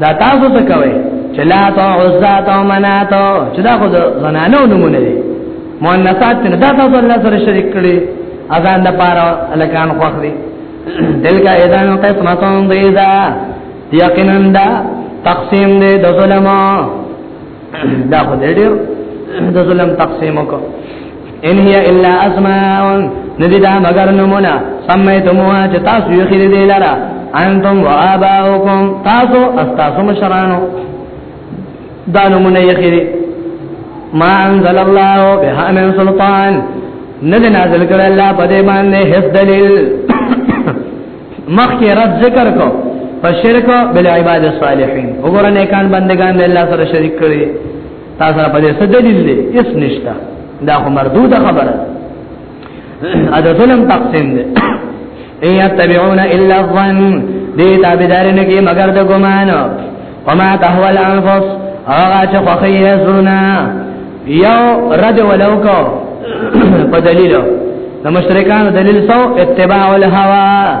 دا تاسو څه کوي چې لا تو عزا تو منا تو چې دا خو زنانو نمونه دي مؤنثات نه دا تاسو الله سره شریک کړي اذان د پاره الکان خوخري دلګه اذان قسمتون دیدا یقینا دا تقسیم دې د ظلم دا خو دې ډېر د ظلم تقسیم وکړه ان هي الا اسماء ندی دا مگر نمونه سمیتموها چې تاسو یې خېری دی لاره انتم و آباؤکم تاسو استاسو مشرانو دا نمونه یې خېری ما انزل الله بها من سلطان ندی نازل کړ الله په دې باندې هیڅ دلیل مخکې رد ذکر کو په شرک بل عباد الصالحین وګوره نیکان بندگان الله سره شریک کړي تاسو په دې څه دلیل دی اس نشتا دا خو مردود خبره ادا ظلم تقسیم دی ان يتبعون الا الظن دې تابعدار نه کې مگر د ګمان وما تهوى الانفس هغه چې خوخي زړونه یو رد ولو کو په دلیل د مشرکان دلیل سو اتباع الهوا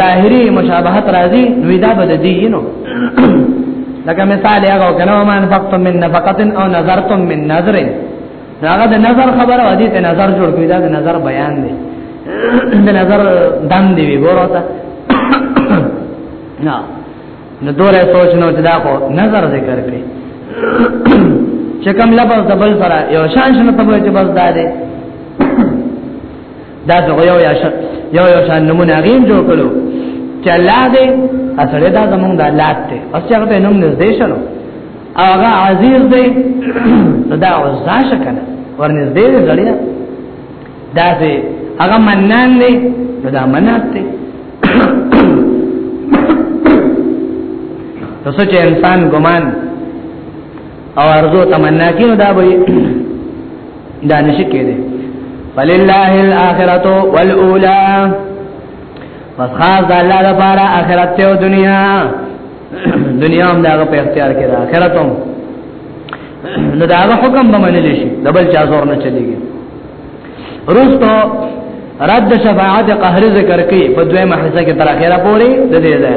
ظاهری مشابهت راځي نو دا بد دی نو لکه مثال هغه کنه ما انفقتم من نفقه او نظرتم من نظر هغه د نظر خبره ودی ته نظر جوړ کړی دا د نظر بیان دی د نظر دم دی ګورو ته نه نو دوره سوچ نو چې دا خو نظر ذکر کړي چې کوم لفظ د بل سره یو شان شنو ته به چې بس دا دی دا څنګه یو یا شت یو یو شان نمونه غیم جوړ کړو چې الله دې اصله دا زمونږ د الله ته او چې هغه نوم نږدې شلو هغه عزیز دې دا وزا شکنه ورنږدې دې زړیا دا دې هغه منان دې دا منات دې نو سوچ انسان ګمان او ارزو تمنا کینو دا به دا نشي کېده فلله الاخرت والاولى پس خاص د الله لپاره اخرت او دنیا دنیا هم دا په اختیار کې ده اخرت هم نو دا حکم به منل شي دبل چا زور نه چلیږي روستو رد شفاعت قهر ذکر کوي په دویمه حصہ کې تر اخره پورې د دې ځای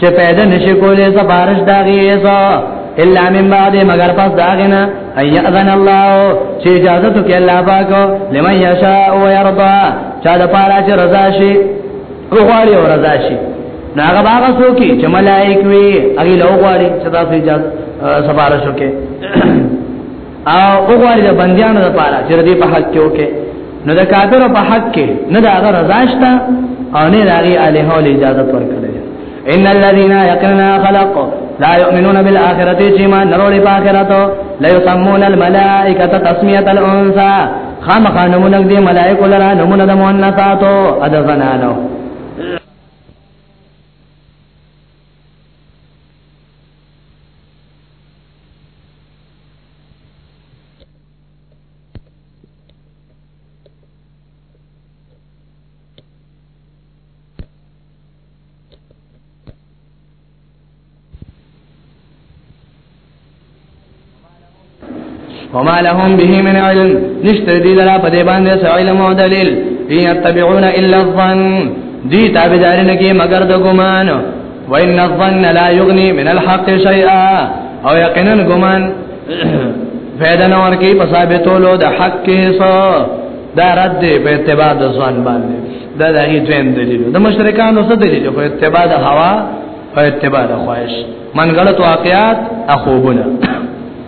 چې پیدا نشي کولای سفارش داغي ایسا الا من بعد مگر پس داغنا اي اذن الله چې اجازه تو کې الله پاک لمن يشاء ويرضى چا د پاره چې رضا شي او غواړي او رضا شي ناغه باغ سوکي چې ملائک وي اغي لو غواړي چې تاسو اجازه سفارش وکړي او وګوري د بنديانو لپاره چې دې په حق کې وکي نو د کافر په حق کې نه دا غره زاشتا او نه راغي عليه له اجازه ورکړي ان الذين يقلنا خلق لا يؤمنون بالاخره چې ما نرول په اخرت لا يسمون الملائکه تسميه الانثى خامخا نمونه دې ملائکه لرا نمونه د مؤنثاتو ادا زنانو وما لهم به من علم نشتر دی لرا پدې باندې علم او دلیل یتبعون الا الظن دی تابعدارین کې مگر د ګمان وان الظن لا یغنی من الحق شیئا او یقینا ګمان فائدہ نه ورکی په ثابتولو د حق کې سو دا رد دی په اتباع د ځوان باندې دا د هغه دویم دلیل د مشرکانو څه دلیل په اتباع د هوا په اتباع د خواهش من غلط واقعات اخوبونه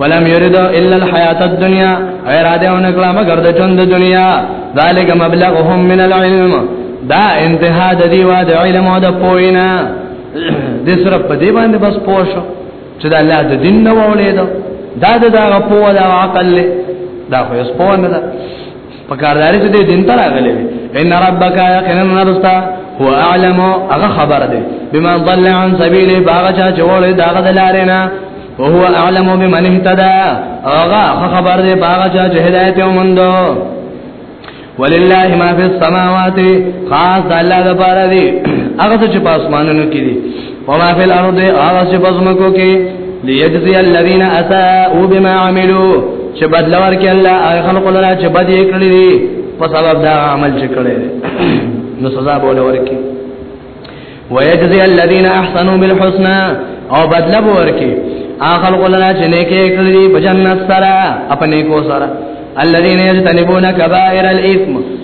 ولم يرد الا الحياه الدنيا غير ادهونه کلام ګر د ژوند د دنیا ذالک مبلغهم من العلم دا انتها د دی وا د علم او د پوینا د سره په دی باندې بس پوه شو چې د الله د دین نه وولید دا د دا په ولا عقل دا خو یې سپونه ده په کارداري چې دې دین ته راغلي وي ان ربک یقینا نرستا هو اعلم هغه خبر ده بما ضل عن سبیل باغ چا چول دا غدلارینا وهو اعلم بمن اهتدى هغه خبر ده باغ چا چې هدایت ومندو ولله ما فی السماوات خاص الله د بار دی هغه چې په اسمانونو کې دي وما فی الارض هغه چې بزمکو کې ليجزي الذين اساءوا بما عملوا چې بدل ورکړي الله هغه خلق لرا چې بد یې کړی دي په سبب دا عمل چې کړی نو سزا به ورکړي ويجزي الذين احسنوا بالحسنى او بدل به ورکړي هغه خلق لرا چې نیکه کړی دي په جنت سره خپل نیکو سره الذين يجتنبون كبائر الاثم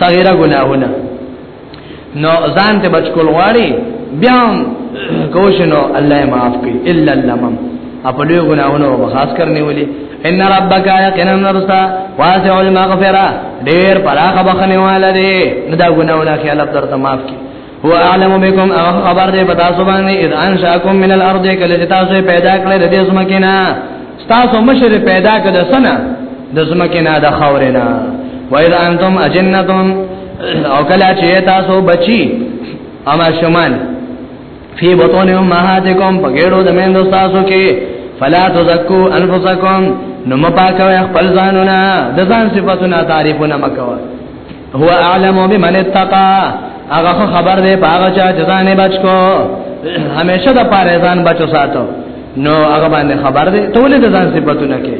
صغیره ګناهونه نو ځان ته بچ کول غواړي بیا کوشنو الله معاف کوي الا اللمم خپل ګناهونه او خاص کرنے ولي ان ربک یقینا نرسا واسع المغفرہ ډیر پراخه بخنه والا دی نو دا ګناهونه خیال درته معاف کی هو اعلم بكم او خبر دې پتا سو باندې اذ انشاکم من الارض کله چې تاسو پیدا کړل دې زمکه نه تاسو مشر پیدا کړل سنه د زمکه نه د خاورې نه وایذ انتم اجنتم او کله چې تاسو بچي اما شمال فی بطون امهاتکم پګړو د مېندو تاسو کې فلا تزکو انفسکم نو مپاکوي خپل ځانونه د ځان صفاتونه تعریفونه مکوئ هو اعلم بمن اتقى هغه خبر دی په هغه چا ځان بچ کو همیشه د پاره ځان بچو ساتو نو هغه باندې خبر دی ټول د ځان صفاتونه کې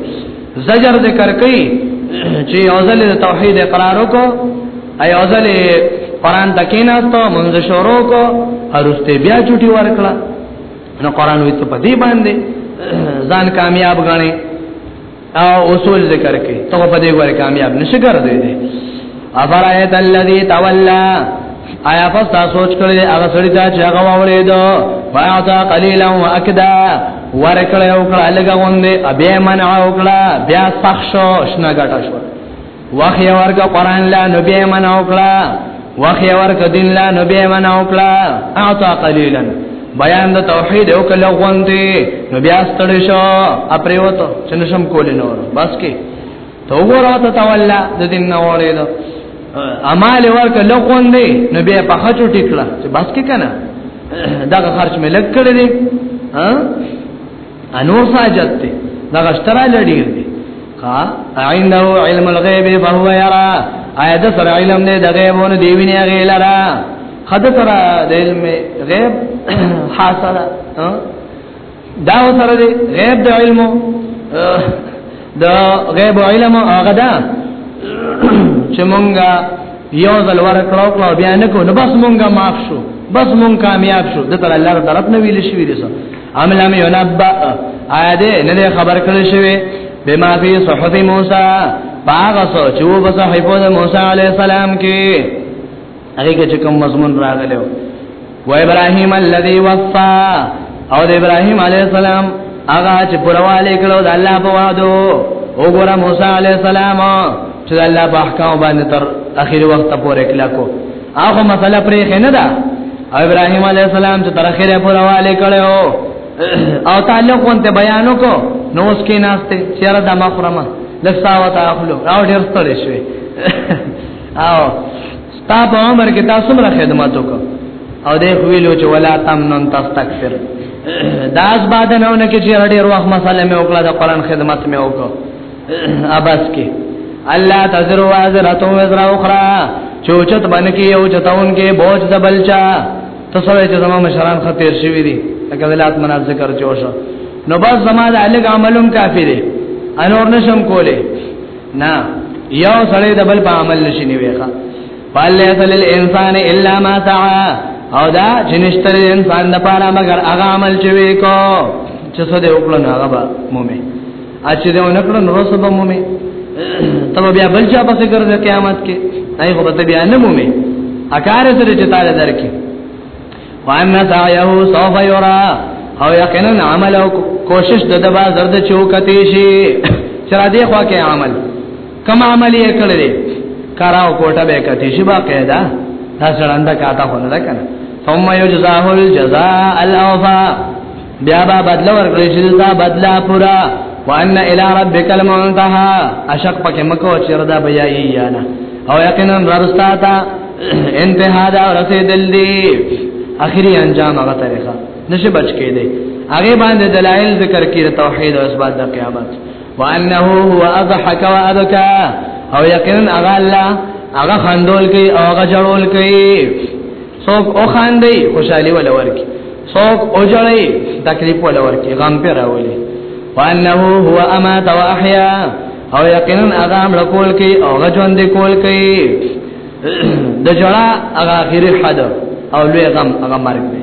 زجر ذکر کوي چې اوزل توحید اقرار وکړو ای اوزل قران تکیناستو منځ شروع کو هرسته بیا چټي ورکړه نو قران وې ته په دې باندې ځان کامیاب غني او اصول ذکر کړي ته په دې وره کامیاب نشي ګرځې دي افرایت الذی تولا آیا پس تاسو سوچ کړی هغه سړی دا چې هغه واولید واعطا قلیلا واکدا ورکړی او کړه لګوندې بیا منع او کړه بیا سخت شو شنه ګټه شو وخی ورک قرآن لا نبی من اوکلا وخی ورک دین لا نبی من اوکلا اعطا قلیلا بیان د توحید او کله غوندې نو بیا ستړی شو اپریوت چې نشم کولې نور بس کې تو وګوره ته تولا د دین نه وړې ده امال ورک له غوندې نو بیا په خچو ټیکړه چې بس کې کنه دا خرج مې لګ کړې دي ها انور ساجت ته دا غشتره لډیر دی ها عنده علم الغیب فهو یرا آیا د سره علم نه د غیبونو دی ویني غیلرا خد سره د علم غیب حاصله دا سره دی غیب د علم د غیب علم هغه دا چې مونږه یو ځل ورکړو کړو بیا نه کو نو بس مونږه معاف شو بس مونږ کامیاب شو د تر الله تعالی نه ویل شي ویل ام لم ينبأ آیا دې نه خبر کړی شوی بما فی صحف موسی باغ سو چې و بس حفظ موسی علی السلام کې هغه کې کوم مضمون راغلو و ابراهیم الذی وفا او د ابراهیم علی السلام هغه چې پرواله کړو د الله په وادو وګوره موسی علی السلام چې الله په احکام باندې تر اخیر وخت پورې کلاکو هغه مسله پرې خنه ده او ابراهيم عليه السلام چې تر اخره پورې والي کړو او تعلق ونته بیانو کو نو اس کې ناشته چیرې د مخرمه لساوت اخلو او ډېر ستړي شوی او تا په عمر کې تاسو مر خدمت وکړه او دې ویلو چې ولا تمنن تستكثر داس بادنونه کې چې ډېر وخت مسله مې وکړه د قران خدمت مې وکړه ابس کې الله تذرو وازرتو وزر اخرى چوچت بن کې او چتاون کې بوج دبلچا تصویر چې زمو مشران خطر شوی دي لکه ولات مناز ذکر چوشو نو بس زمو د الګ عملوم کافی دي انور نشم کوله نه یو سړی د بل په عمل نشي نیوخه فالله تل الانسان الا ما سعى او دا جنشتر انسان د پاره مگر هغه عمل چې وکړو چې څه دی وکړو هغه به مومي اچې دې ونه کړو نو سبا مو می تبه بیا بل چا پسې ګرځي قیامت کې نه خو به بیا نه مو می اکار سره چې تعالی درکې وان سعیه سوف یرا او یقینا عمل او کوشش د دبا زرد چوکتی شي چر دې خوا کې عمل کم عمل یې کړل کاراو کوټه به کتی شي با قاعده دا څنګه کاته خونه ده کنه ثم یجزاه الجزاء الاوفا بیا با بدل ورکړی شي دا بدلا پورا وان الى ربك المنتهى اشق پک مکو چر دا بیا یانا او یقینا رستا تا انتها دا رسیدل دی اخری انجام هغه طریقه نشه بچ کې دی هغه باندې دلایل ذکر کړي توحید او اسباد د قیامت وانه هو اضحك وابكى او یقینا هغه الله هغه خندول کوي او هغه جړول کوي څوک او خاندي خوشالي ولا ورکی څوک او جړی تکلیف ولا ورکی غم پر راولي وانه هو امات واحیا او یقینا هغه امر کول کوي او هغه ژوند کول کوي د جړه هغه اخیری حد او لوی غم هغه مرګ دی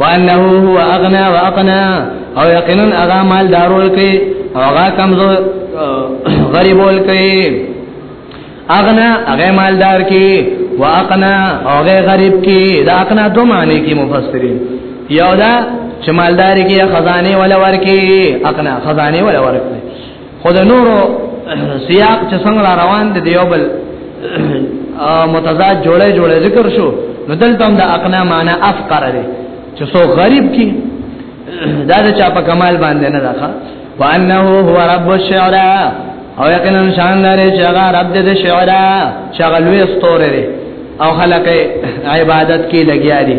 وانه هو اغنا واقنا او یقینا اغا مال دارول کوي او اغا کمزور غریبول کوي اغنا اغه مالدار کی واقنا اغه غریب کی دا اقنا دو معنی کی مفسرین یو دا چې مالدار کی خزانه ولا ورکی اقنا خزانه ولا ورکی خو د نورو سیاق چې څنګه را روان دي دیو بل متضاد جوړه جوړه ذکر شو نو دلته هم د اقنا معنا افقر دی چې سو غریب کی دا د چا په کمال باندې نه راخه وانه هو رب الشعرا او یقینا شان لري چې هغه رب د شعرا شغلوي استوره او خلق عبادت کې لګیا دي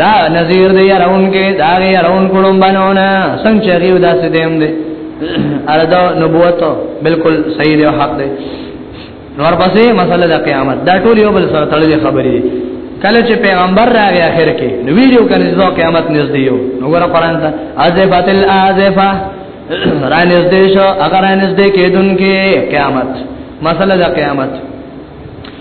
دا نذیر دی يرون کې دا يرون کوم بنونه څنګه چې غيو داسې دیم دی اردا نبوت بالکل صحیح دی حق دی نور پسې مسله د قیامت دا ټول یو بل سره تړلې خبرې دي کله چې پیغمبر راغی اخر کې نو ویډیو کنه ځو قیامت نږدې یو نو ګره قران ته ازفت الازفه را نږدې شو اگر نږدې کېدون کې قیامت مسله د قیامت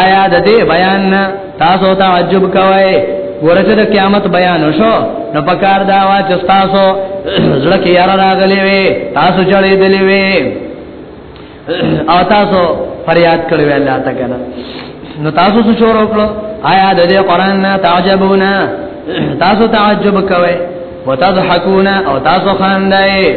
آیا د دې بیان تاسو ته عجب کوي ورته د قیامت بیان شو نو پکار دا وا چې تاسو زړه کې یار راغلي وي تاسو چړې دلی وي او تاسو فریاد کړی وی الله تعالی نو تاسو څه شروع وکړو آیا د دې قران نه تعجبون تاسو تعجب کوئ وتضحكون او تاسو خاندای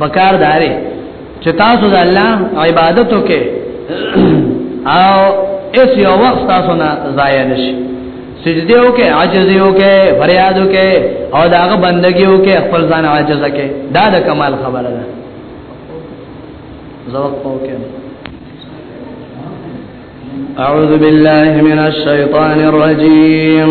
پکار داري چې تاسو د الله عبادت وکړئ او اس یو وخت تاسو نه ضایع نشي سجده وکړئ عاجز وکړئ فریاد وکړئ او داغه بندگی وکړئ خپل ځان عاجز کړئ دا د کمال خبره ده زوق پوکه أعوذ بالله من الشيطان الرجيم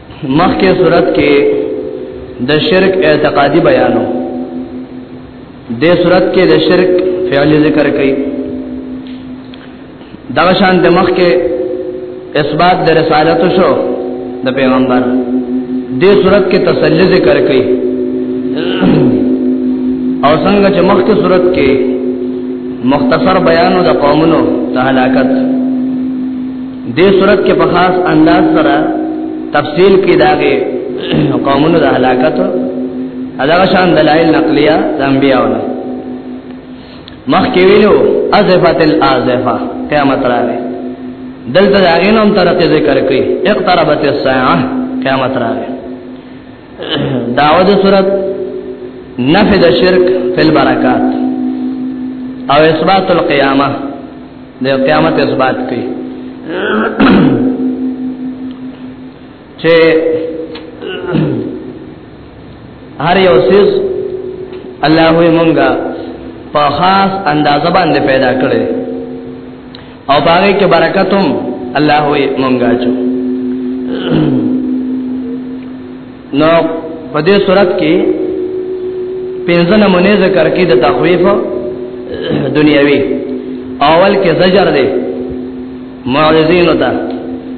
مخکې صورت کې د شرک اعتقادي بیانو د صورت کې د شرک فعلی ذکر کړي دا شان د مخ کې اثبات د رسالت شو د پیغمبر د صورت کې تسلی ذکر کړي او څنګه چې مخ کې صورت کې مختصر بیانو د قومونو د هلاکت دې صورت کې په خاص انداز سره تفصیل کې داغه قومونو د هلاکت هغه شان دلایل نقلیه د انبیاونه مخکې ویلو ازفت الازفه قیامت راغی دلته هغه نوم ترقه ذکر کړي اقتربت الساعه قیامت راغی داود صورت نفد شرک فی البرکات او اثبات القیامه د قیامت اثبات کوي چې هر یو سیس الله یې مونږه په خاص انداز باندې پیدا کړی او باغې کې برکتوم الله وي مونږه چو نو په دې صورت کې پنځه نمونه ذکر کې د تخویف دنیوي اول کې زجر دی معجزین ته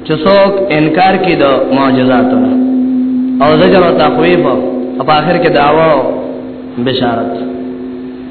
چې څوک انکار کوي د معجزاتو او زجر او تخویف او په اخر کې دعوا او بشارت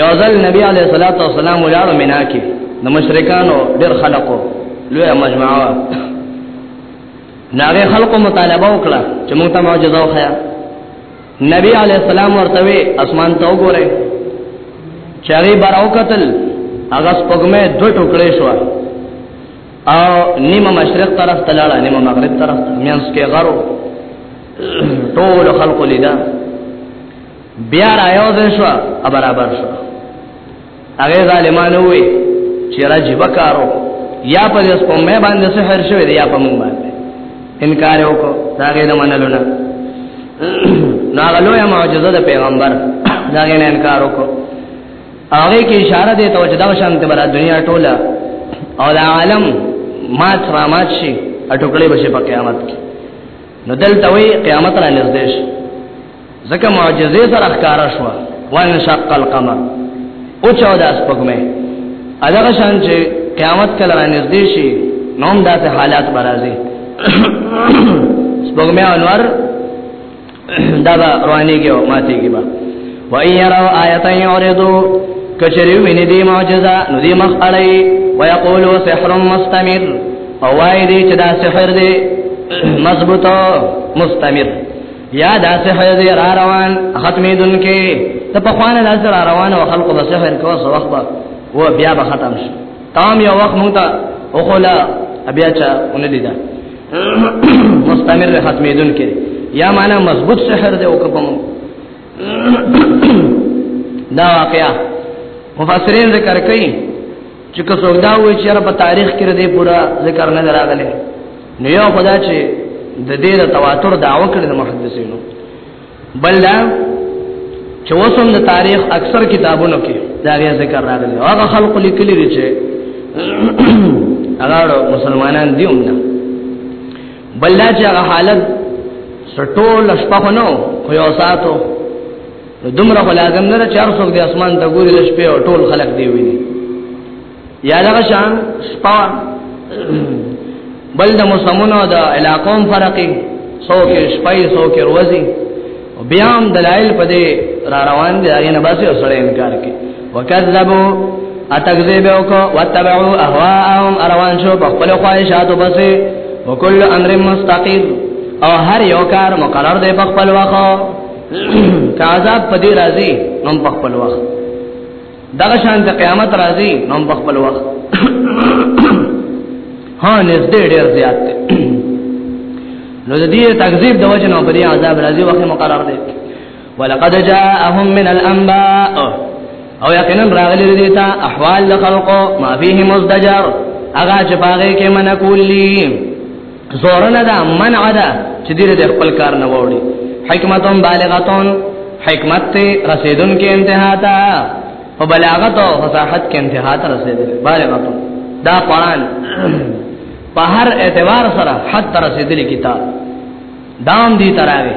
یو ځل نبی علیه الصلاۃ والسلام ولاړو مینا کې د مشرکانو ډېر خلقو لوی مجموعه ناغه خلقو مطالبه وکړه چې موږ ته معجزه وخیا نبی علیه السلام ورته وی اسمان ته وګوره چاري براو قتل هغه سپګمه دوه ټوکړې شو او نیمه مشرق طرف ته لاړه نیمه مغرب طرف ته میانس کې غرو ټول خلق لیدا بیا را یو ځای شو او برابر شو هغه ظالمانو وی چې راځي وکارو یا په دې په مې باندې سحر شوی دی یا په مونږ باندې انکار وکړو دا غي نه منلو نه ناغلو یا معجزه د پیغمبر دا غي نه انکار وکړو هغه کې اشاره دی ته چې دا شانت بر دنیا ټوله او دا عالم مات را مات شي اټوکړې بشي په قیامت کې نو دلته وی قیامت را نږدې شي ځکه معجزې سره ښکارا شو وان شق القمر او چا د اسپګمه هغه شان چې قیامت کله نږدې شي نوم داسې حالات برازي سپګمه انور دا به رواني کې او ماتي کې با وای يروا آیت یوردو کچری ویني دی معجزه نو دی مخ اړای ويقولوا سحر مستمر او وای دی چې دا سحر دی مضبوطه مستمر یا دا سحر دی را روان ختمې دن کې ته په خوانه دا سره روان او خلق به سحر کو سو وخت و بیا به ختم شي تام یو وخت مونږ ته او خلا بیا چا اون لیدا مستمر ختمې دن کې یا معنا مضبوط سحر دی او کوم دا واقعا مفسرین ذکر کوي چې که څوک دا وایي چې په تاریخ کې دې پورا ذکر نه راغلی نو یو خدا چې د دې د تواتر دعوه کړې د محدثینو بل دا چې وسوم د تاریخ اکثر کتابونو کې دا غي ذکر راغلی هغه خلق لیکلي دي چې هغه مسلمانان دي هم نه بل دا چې هغه حالت سټول شپه نو خو یو ساتو دومره خلازم نه چار څوک د اسمان ته ګوري لښپې او ټول خلک دی ویني یا دغه شان شپه بل د موسمونو د علاقوم فرقې سو کې شپه سو کې ورځې بیا هم دلایل په دې را روان دي هغه نه باسي سره انکار کوي وکذبوا اتکذیب وکړه وتبعوا اهواهم روان شو په خپل خواهشاتو پسې وکل امر مستقیم او هر یو کار مقرر دی په خپل وخت کاذاب پدی راځي نو په خپل وخت دغه شان د قیامت راځي نو په خپل وخت ها نږدې ډیر زیات دی نو د دې تکذیب د وجه نو په دې عذاب راځي وخت مقرر دی ولقد جاءهم من الانباء او یقینا راغلی دی تا احوال خلقو ما فيه مزدجر اغا چې پاغه کې من کولی زورنه ده منع ده چې دې د خپل کار نه وړي حکمتون بالغتون حکمت ته رسیدون کې انتها تا او بلاغت او فصاحت کې انتها ته رسیدل بالغتون دا قران په هر اعتبار سره حد رسیدلی کتاب دام دی تراوی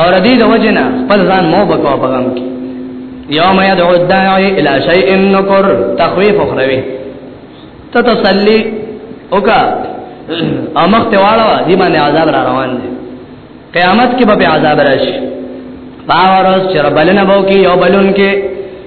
اور دې د وجنه خپل ځان مو بکو په غم کې یوم یدعو الداعی الی شیء نکر تخویف اخروی ته تسلی اوکا امخ ته واړه دی باندې عذاب را روان دي قیامت کې به عذاب راشي باور چې ربلنه بو کې یو بلون کې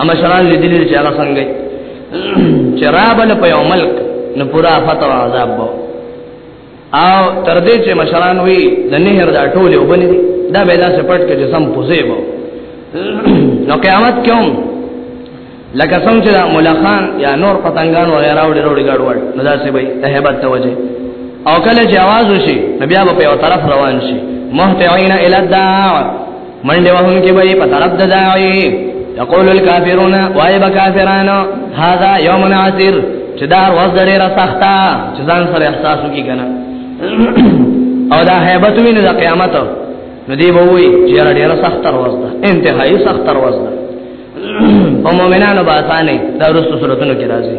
اما شران لیدلی چې هغه څنګه چرابل په یو ملک نو پورا فتو عذاب بو او تر دې چې مشران وی د نهر دا ټول وبني دا به دا سپټ کې جسم پوزې بو نو قیامت کوم لکه څنګه چې ملخان یا نور پتنګان وغیرہ وړي وړي ګډوډ نو دا څه به ته hebat ته وځي او کله چې आवाज وشي نبي هغه په طرف روان شي مهتعين الى الدار منډه وهم کې به په طرف د داعي یقول الکافرون وای بکافرانو هاذا یوم عسیر چې دا ورځ ډیره سخته چې ځان سره احساس وکي کنه او دا hebat ویني د قیامت نو دی به وي چې ډیره سخته ورځ ده انتهایی سخته ورځ ده او مؤمنانو به اسانه دا رسو صورتونو کې راځي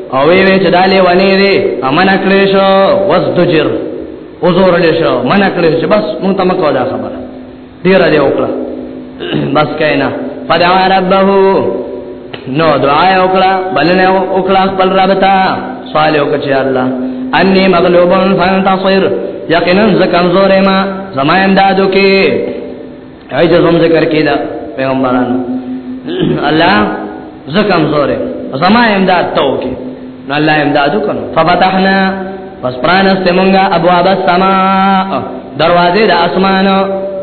او وی وی چې دا لیوانې دی امن کړې شو وزدجر وزور لې شو من کړې چې بس مونږ ته مکو دا خبره ډیر دی وکړه بس کینا فدعا ربه نو دعا وکړه بلنه وکړه خپل رب ته سوال وکړه الله انی مغلوب فانتصر یقینا ز کمزور ما زما امدادو کې عجز هم ذکر کیدا پیغمبرانو الله زکم زوره زما امداد تو کې نو الله امدادو کنو ففتحنا پس پرانست مونږه ابواب السما دروازه د اسمان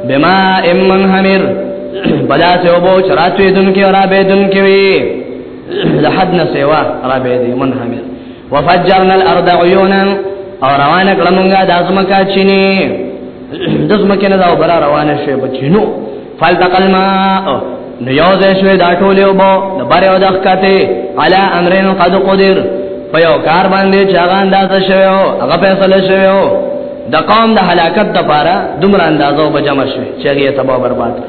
بما امن حمیر بلا سے وبو چراتوی دن کې را به دن کې وی لحد نه سیوا را به دې من حمیر وفجرنا الارض عيونا او روان کړمږه د ازمکا چینه د ازمکه نه دا بر روان شي بچینو فالتق الماء نو یوځه شوی دا ټول یو بو د بره او د ښکته علی امرن قد قدر په یو کار باندې چې هغه اندازه شوی او هغه فیصله شوی او د قوم د هلاکت د پاره دومره اندازو بجمع شوی چې هغه تباہ برباد کړ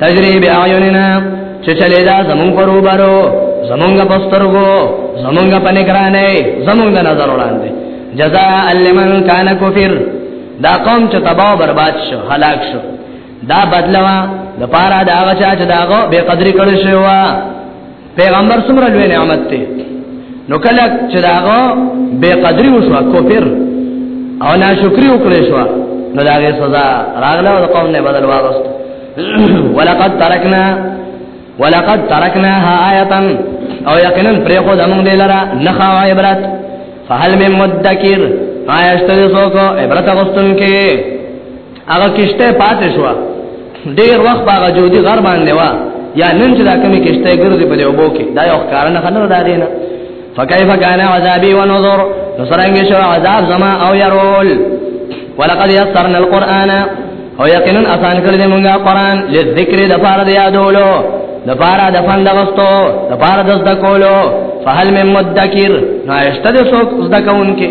تجری بی اعیننا چې چلے دا زمون پر وبرو زمونږ پسترګو زمونږ په نگرانه زمونږ نظر وړاندې جزاء لمن کان کفر دا قوم چې تباہ برباد شو هلاک شو دا بدلوا د پاره دا غچا چې داغه به قدرې کړی شو پیغمبر څومره لوی نعمت دی نو کله چې داغه بے قدری وشو کوپر او ناشکری وکړې شو نو داغه سزا راغله او قوم نه بدل واغست ولقد ترکنا ولقد ترکناها آیه او یقینا پرې خو زمونږ دی لره نخا عبرت فهل من مدکر آیشت دې سوکو عبرت غستون کې هغه کشته پاتې شو ډیر وخت هغه جودي غر باندې وا یا نن چې دا کمی کشته ګرځي په دې وبو کې دا یو کارن خنه دا غینا فكيف كان عذابي ونذر نصرنګ شو عذاب زما او يرول ولقد يسرنا القرآن او یقینا آسان کړی دی مونږه قران لذکر د پاره د یادولو د پاره د فن د غستو د پاره د زده کولو فهل من مدکر نو اشته د څوک زده کوونکې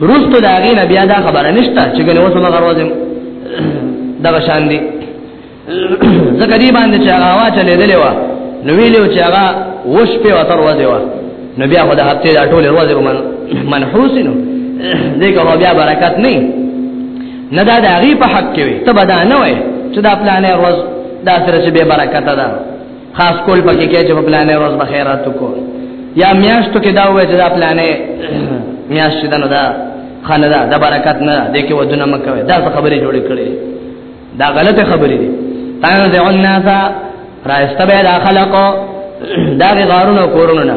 روستو دا غي نه بیا دا خبره نشته چې ګنه وسمه غروزم دا شان دي زکه دی باندې چې هغه وا چلے دلې وا نو ویلو چې هغه وش په وتر وځي وا نو بیا خو د هفته د ټول ورځې من منحوسینو دغه بیا برکت نه نه دا د غي په حق کې وي ته بدا نه وای چې دا پلانې ورځ دا سره چې به برکت ده خاص کول پکې کې چې په پلانې ورځ به خیرات کو یا میاشتو کې دا وې چې دا پلانې میاشت ده نو دا خانه دا د برکت نه د کې ودونه مکوي دا څه خبرې جوړې کړې دا غلطه خبرې دي تاسو د الناس راځته به دا خلقو دا غارونو کورونو نه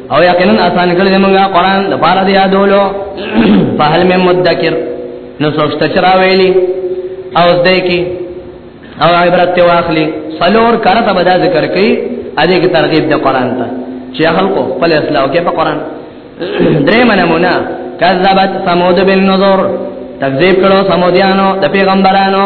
او یقینا آسان کړی دی موږ قرآن د پاره دی یادولو په هل مې مدکر نو سوچته چرا ویلی او دې کې او عبرت ته واخلي سلور کرته بدا ذکر کوي اده کې ترغیب د قرآن ته چې خلکو خپل اسلام کې په قرآن درې منمونه کذبت ثمود بالنذر تکذیب کړو سمودیانو د پیغمبرانو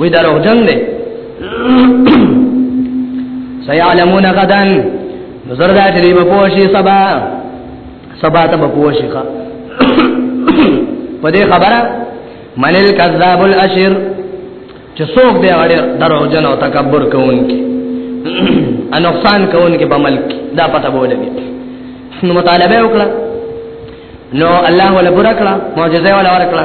وی دروغ جن دی سيعلمون غدا نظر دا چې به پوښي سبا سبا ته به پوښي ښا په دې خبره منل کذاب الاشر چې څوک دی اړ درو جن او تکبر کوونکی ان نقصان کوونکی په ملک دا پته بوله بیا نو مطالبه وکړه نو الله ولا برکړه معجزه ولا ورکړه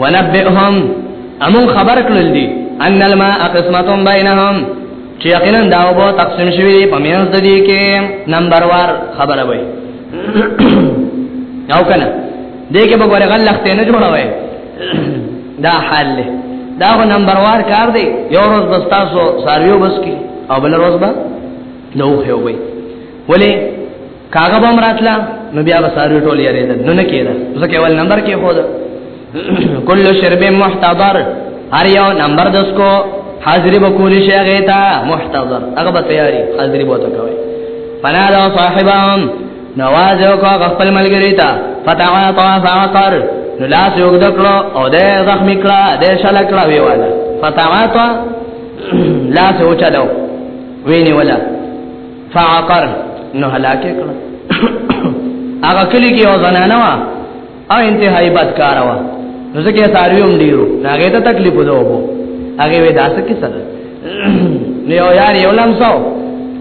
ونبئهم امون خبر کړل دي ان الماء قسمتهم بينهم چې یقینا دا وبو تقسیم شوی په میانس د دې کې نمبر وار خبره وای او کنه دې کې به ګوره غلخته نه جوړوي دا حال له دا غو نمبر وار کار دی یو روز بس تاسو سارویو بس کی او بل روز به نو خو وي ولې کاغه بم راتلا نو بیا به ساروی ټول یې رېدل نو نه کېده ځکه ول نمبر کې خو کل شرب محتضر هر یو نمبر دس کو حاضر به کول شي هغه ته محتضر هغه به تیاری حاضر به تو کوي فنا دا صاحبان نواز یو کو خپل ملګری ته فتعاطا فعقر نو لاس یو دکړو او د زخمی کړه د شل کړه ویواله فتعاطا لاس یو چلو ویني ولا فعقر نو هلاک کړ هغه کلی کې او زنانه وا او انتهایی بدکار وا نو ځکه سارویوم ډیرو هغه ته تکلیف ودو هغه وې داسه کې سره نو یو یار یو لم سو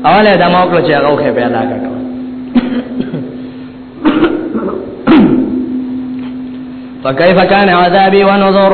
اوله د موکل چې هغه خو پیدا کړ فكيف كان عذابي ونذر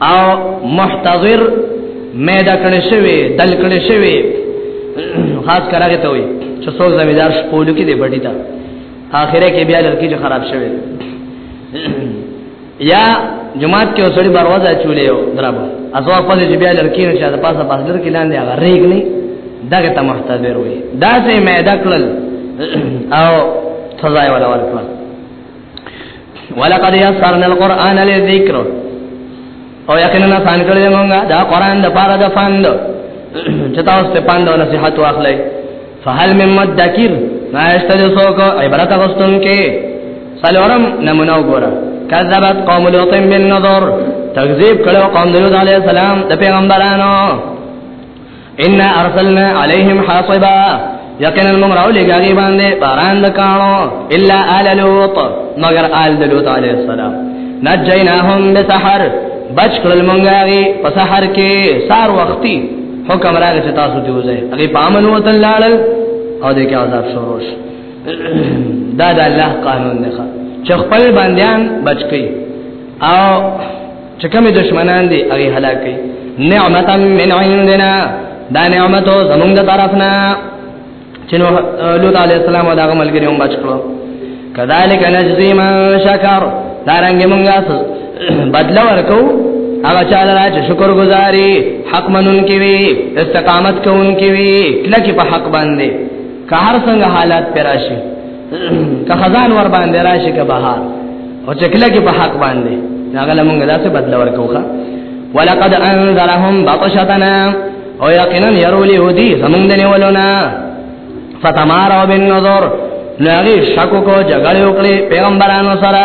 او محتضر میدا کړي شوی دل کړي شوی خاص کراغه ته وي چې څو زمیدار شپولو کې دی بډی تا اخره کې بیا لړکی چې خراب شوی یا جماعت کې اوسړي بروازه چولې یو درابو ازو په دې بیا لړکی نه چې د پاسه پاس لړکی لاندې هغه ریګ نه دغه ته محتضر وي دا سه میدا کړل او سزا ولا ورکړه ولقد يسرنا القرآن للذكر او یقینا سان کړی مونږه دا قران د پاره د فند چې تاسو ته پاند او نصيحت واخلئ فهل من مدکر ناشته د سوک عبرت غستون کې سلورم نمونه وګوره کذبت قوم لوط بالنظر تکذیب کړو قوم لوط علیہ السلام د پیغمبرانو ان ارسلنا عليهم حاصبا یقینا موږ راولې غاګي باندې باران د کانو الا آل لوط مگر آل لوط علیه السلام نجیناهم بسحر بچ کړل موږ غاګي په سحر کې سار وختي حکم راغی چې تاسو دی وځي هغه پامن وته لاړل او د کې عذاب شروع شو دا د الله قانون نه ښه چې خپل بندیان بچ کړي او چې کوم دشمنان دي هغه هلاکي نعمتا من عندنا دا نعمتو زمونږ د طرفنا چې نو لوط علی السلام او دغه ملګری هم بچ کړو کذالک نجزی من شکر دا رنګ مونږه بدل ورکو هغه چاله را چې شکر گزاري حق منون کی وی استقامت کوون کی وی کله کې په حق باندې که هر څنګه حالات پراشي که خزان ور باندې راشي که بهار او چې کله کې په حق باندې هغه لمونږ داسې بدل ورکوخه ولقد انذرهم بطشتنا او یقینا يرولي ودي زمونږ نه ولونا فتمارو بالنظر نغی شکو کو جګړه وکړي پیغمبرانو سره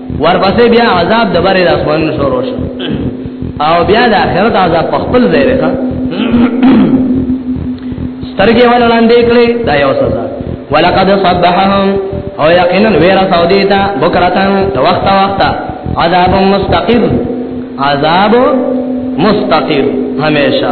ورپسې بیا عذاب د بره د اسمان شروع شو او بیا د آخرت عذاب په خپل ځای راځه سترګې ولړاندې کړې دا یو سزا ولقد صبحهم او یقینا ویرا سعودیتا بکرتن د وخت وخت عذاب مستقر عذاب مستقر همیشه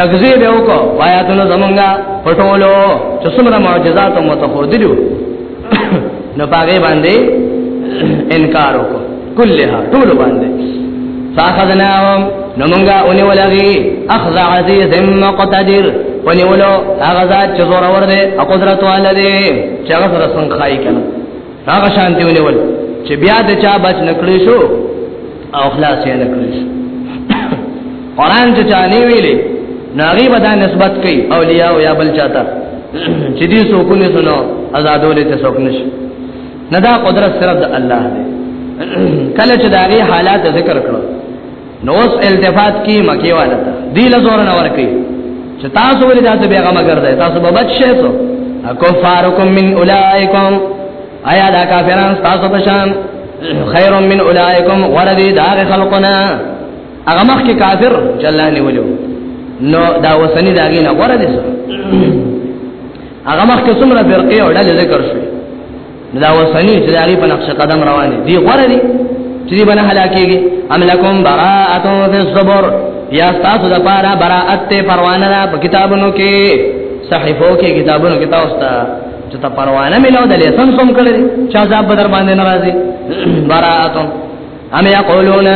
تکذیب یو کو آیاتونو زمونږه پټولو چې څومره معجزات مو ته خو دیلو نو پاګې باندې انکار وکړو کلها ټول باندې فاخذناهم نو مونږه اونې ولغي اخذ عزیز مقتدر ونی ولو هغه ذات چې زور ور دي او قدرت والا دي چې هغه سره څنګه خای کنه هغه شانتی ونی ول چې بیا د چا بچ نکړې شو او خلاص یې نه کړی قران چې چاني ویلې ناغي به دا نسبت کوي اولیاء او یا بل چاته چې دې سوکونه سنو آزادولې ته سوک نشي نه دا قدرت صرف د الله دی کله چې داغي حالات ذکر کړو نو اوس التفات کی مکی والا ته دی له زور نه ور کوي چې تاسو ولې دا څه بیغمه ګرځي تاسو به بچ شئ ته کفارکم من اولائکم آیا دا کافران تاسو په شان خیر من اولائکم وردی دا خلقنا هغه مخ کې کافر جلال نیولو نو دا وسنی دا غینه وردی سره هغه مخ کې څومره فرقې او ډلې ذکر شوې دا وسنی چې دا غي په نقش قدم روان دي وردی چې باندې هلاکیږي ام لکم براءه فی الصبر یا تاسو د پاره براءت ته پروانه په کتابونو کې صحیفو کې کتابونو کې تاسو ته چې تا پروانه ملو د لیسن سم کړی چې عذاب بدر باندې ناراضي برات ام یقولون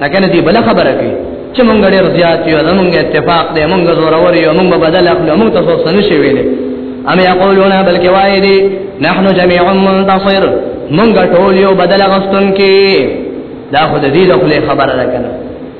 تکنه دی بل خبره کوي چې مونږ ډېر زیات یو زمونږ اتفاق دی مونږ زور ور یو مونږ بدل اخلو مونږ تاسو سن شي ویلې ام یقولون بلکې وایي دي نحنو جميع منتصر مونږ ټول یو بدل غستون کې دا خو د دې خپل خبره ده کنه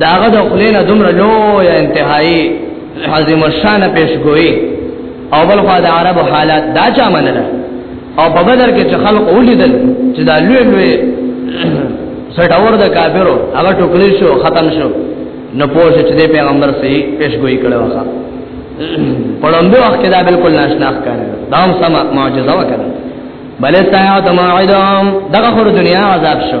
داغه د خلینا دومره لوی انتهایی عظیم الشان پیشګوئی او بل خو د عربو حالات دا چا منل او په بدر کې چې خلق ولیدل چې دا لوی لوی سټاور د کافرو هغه ټوکلی شو ختم شو نو پوه چې د پیغمبر سي پیشګوئی کړو ښا پړوندو وخت کې دا بالکل ناشنا ښکار دا هم سم معجزه وکړه بل سایه تماعدهم دغه خور دنیا عذاب شو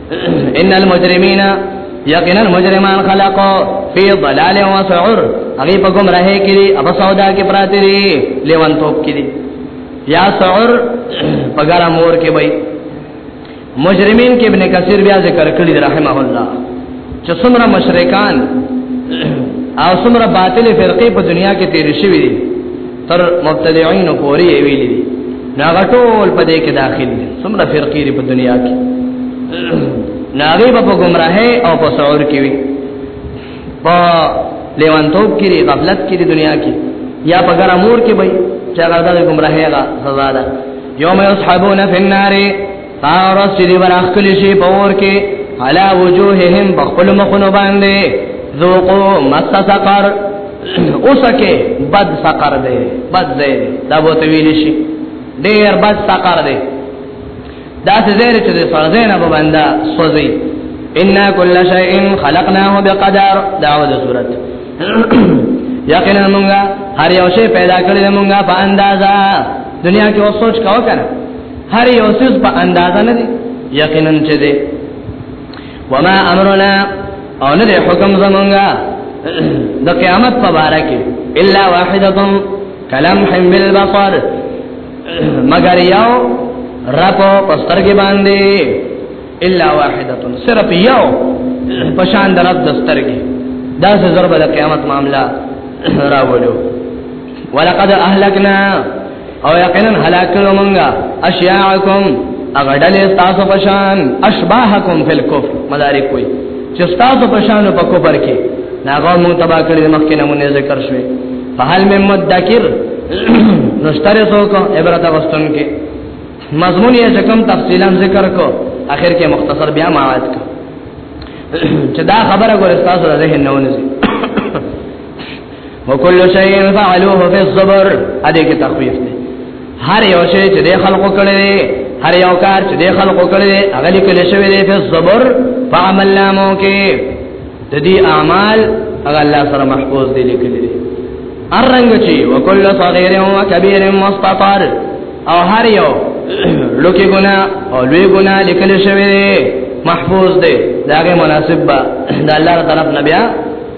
ان المجرمین یقینا مجرمان خلقو فی ضلال و سعر هغه په کوم راهي کې دي ابا سودا کې پراته دي لیوان توپ کې دي یا سعر پګارا مور کې وای مجرمین کې ابن کثیر بیا ذکر کړی رحمه الله چې څومره مشرکان او څومره باطل فرقې په دنیا کې تیر شوی دي تر مبتدعين پورې ویلي دي ناغه ټول په دې کې داخل دي څومره فرقې په دنیا کې ناغه په گمراهه او په سعور کې وي په لیوانتوب کې غفلت کې دنیا کې یا په ګر امور کې وي چې هغه د گمراهه غا سزا ده یوم یصحبون فی النار هغه چې دی ورخل شي په ور کې علا وجوههم بخل مخونو باندې ذوقوا مس سقر اوسکه بد سقر دی بد دی دا به تویل شي ډیر بد سقر دی دا څه زیر چې دی فرزینه به بندا سوځي ان کل شیء خلقناه بقدر دا و د صورت یقینا مونږه هر یو شی پیدا کړی مونږه په اندازا دنیا کې اوس سوچ کاو کنه هر یو څه په اندازه نه دي یقینا چې دي وما امرنا او نه حکم زمونږه د قیامت په اړه کې الا واحده کلم حمل بصر مگر یو رپو پستر کې باندې الا واحده صرف یو پشان درب دستر کې دا څه ضرب د قیامت معاملہ راوړو ولقد اهلكنا او یقینا هلاک کړو مونږه اشیاعکم اغړل تاسو پشان اشباحکم فی الکفر مدارک کوئی چې تاسو پشان په کفر کې ناغه مون تبا کړی مخکې نمونه ذکر شوی فهل من مدکر نشتره څوک عبرت واستون کې مضمون یې څکم تفصیلا ذکر کو اخر کې مختصر بیا ماوات کو چې دا خبره ګور تاسو د ذهن نه ونیسي وکل شیء فعلوه فی الصبر ا دې کې تخفیف دی هر یو شی چې د خلقو کړی دی هر یو کار چې د خلقو کړی دی هغه لیکل شوی دی په صبر په عمل نامو کې د دې اعمال هغه الله سره محفوظ دی لیکل دی ارنګ چې وکل صغیر او کبیر مستطر او هر یو لوکي ګنا او لوی ګنا لیکل شوی دی محفوظ دی داغه مناسب با د الله تعالی نبی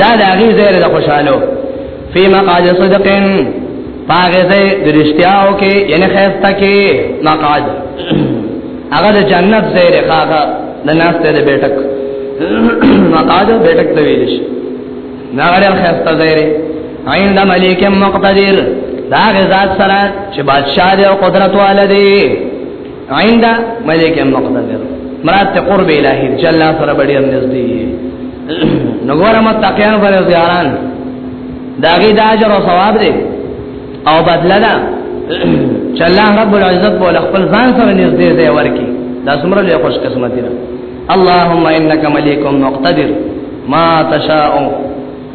دا د هغه زیر د خوشاله فی مقعد صدق پاغه زې درشتیاو کې یعنی خیرته کې مقعد هغه د جنت زیر خاغه د ناس ته د بیٹک مقعد بیٹک ته ویل شي دا غره خیرته زیر عین د ملک مقتدر دا غزاد سره چې بادشاہ دی او قدرت والده عند ملک مقتدر مراد ته قرب الهی چې الله سره بډې نږدې نو ګورم تقیان پر زیاران داګه د اجر او ثواب دی او بدل ده چې الله رب العزت بول خپل ځان سره نږدې دی ورکی دا څومره له خوش قسمت دی اللهم انك ملک مقتدر ما تشاء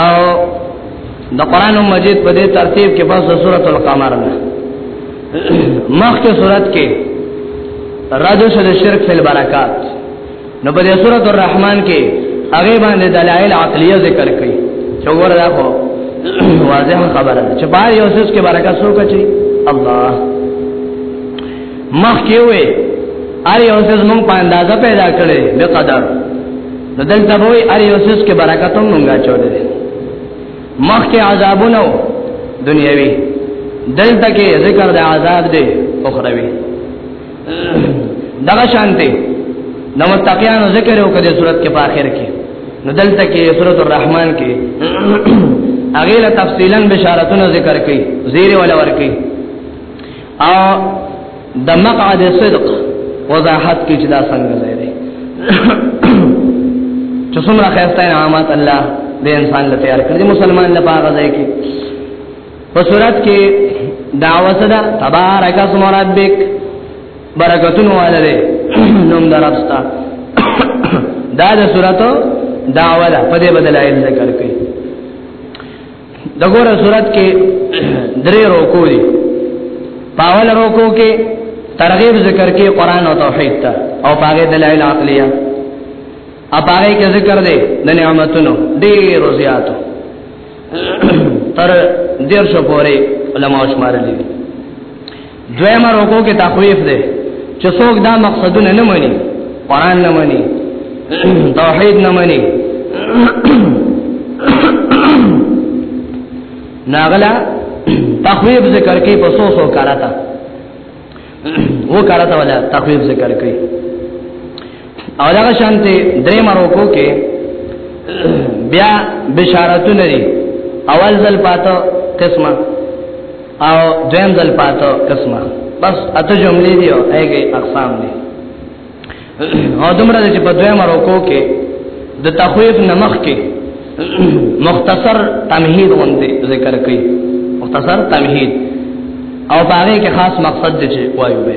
او د قران مجید په دې ترتیب کې پس سورۃ القمر نه مخکې سورۃ کې رد شل شرک فی البرکات نو په دې سورۃ الرحمن کې هغه باندې دلایل عقلیه ذکر کړي چې وردا کو واضح خبره چې بار یو څه کې برکات سو کچي الله مخکې وې ار یو څه زمون په اندازه پیدا کړي به قدر نو دلته به وي ار یو سس کې برکت هم مونږه چولې مخکې عذابونه دنیوي دلته کې ذکر د عذاب دی اخروی دغه شانته نو متقیانو ذکر وکړي د صورت کې په اخر کې نو دلته کې سورۃ الرحمن کې اغه له تفصیلا بشارتونه ذکر کړي زیر ولا ور کړي او د مقعد صدق وضاحت کې چې دا څنګه لري چې څومره خیرته نعمت الله د انسان لپاره تیار کړی مسلمان لپاره ځای کې په صورت کې دعوت ده تبارک اسم ربک برکتون والده نوم درپستا دا د صورت دعوه ده په دې بدلایل ذکر کوي دغه صورت کې درې روکو دي پاول روکو کې ترغیب ذکر کې قران او توحید ته او پاګه دلایل عقلیه اپاره کې ذکر دې د نعمتونو ډېر زیاتو تر دیر شو پورې علماء شمار لیدي دویمه روکو کې تخویف ده چې څوک دا مقصدونه نه مني قران نه مني توحید نه مني ناغلا تخویف ذکر کې په سو سو کارتا و کارتا ولا تخویف ذکر کې او دا شانته درې مرکو کې بیا بشارتونه دي اول ځل پاتو قسمه او دویم ځل پاتو قسمه بس اته جملې دي او هغه اقسام دي او دومره چې په دویم مرکو کې د تخویف نمخ کې مختصر تمهید غوندې ذکر کړي مختصر تمهید او باغې کې خاص مقصد دي چې وایو به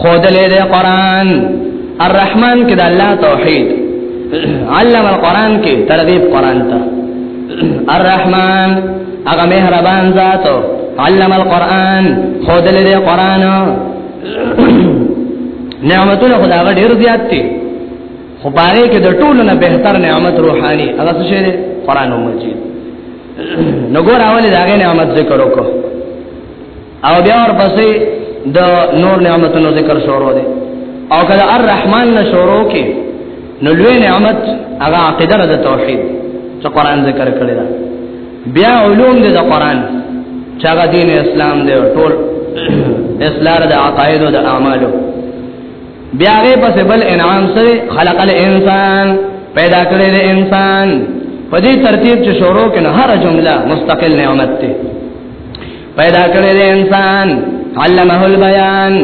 خودلې دې قران الرحمن کې د الله توحید علم القران کې ترغیب قران ته الرحمن هغه مهربان ذات علم القران خودلې دې قران نعمتونه خدا غ ډیر زیات دي خو باندې کې د ټولو نه بهتر نعمت روحاني هغه څه شی قران مجید نو ګور اول دا غي نعمت ذکر وکړو او بیا ورپسې د نور نعمتونو ذکر شروع دی او کله الرحمن نه شروع کې نو لوی نعمت هغه عقیده د توحید چې قران ذکر کړی دا بیا علوم د قران چې هغه دین اسلام دی ټول اصلاح د عقاید او د اعمالو بیا هغه پس بل انعام سره خلق الانسان پیدا کړی د انسان په دې ترتیب چې شروع کړي هر جمله مستقل نعمت ته پیدا کړی دی انسان علمه البیان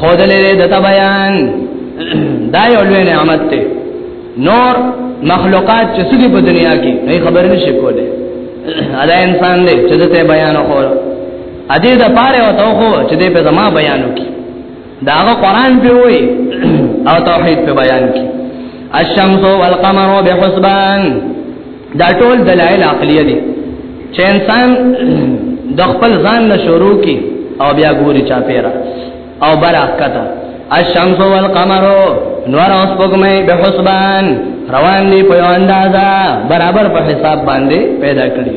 خود لري د بیان دا یو لوی نعمت دی نور مخلوقات چې سږي په دنیا کې نه خبر نشي کوله ادا انسان دی چې ته بیان خور ا دې د پاره او ته خو چې دې په زما بیان وکي داغه قران په وای او توحید په بیان کی الشمس والقمر بحسبان دا ټول دلایل عقلیه دي چې انسان د خپل ځان له شروع کی او بیا ګوري چا پیرا او برا کته الشمس والقمر نور اوس پګمې به حسبان روان دي په اندازا برابر په حساب باندې پیدا کړی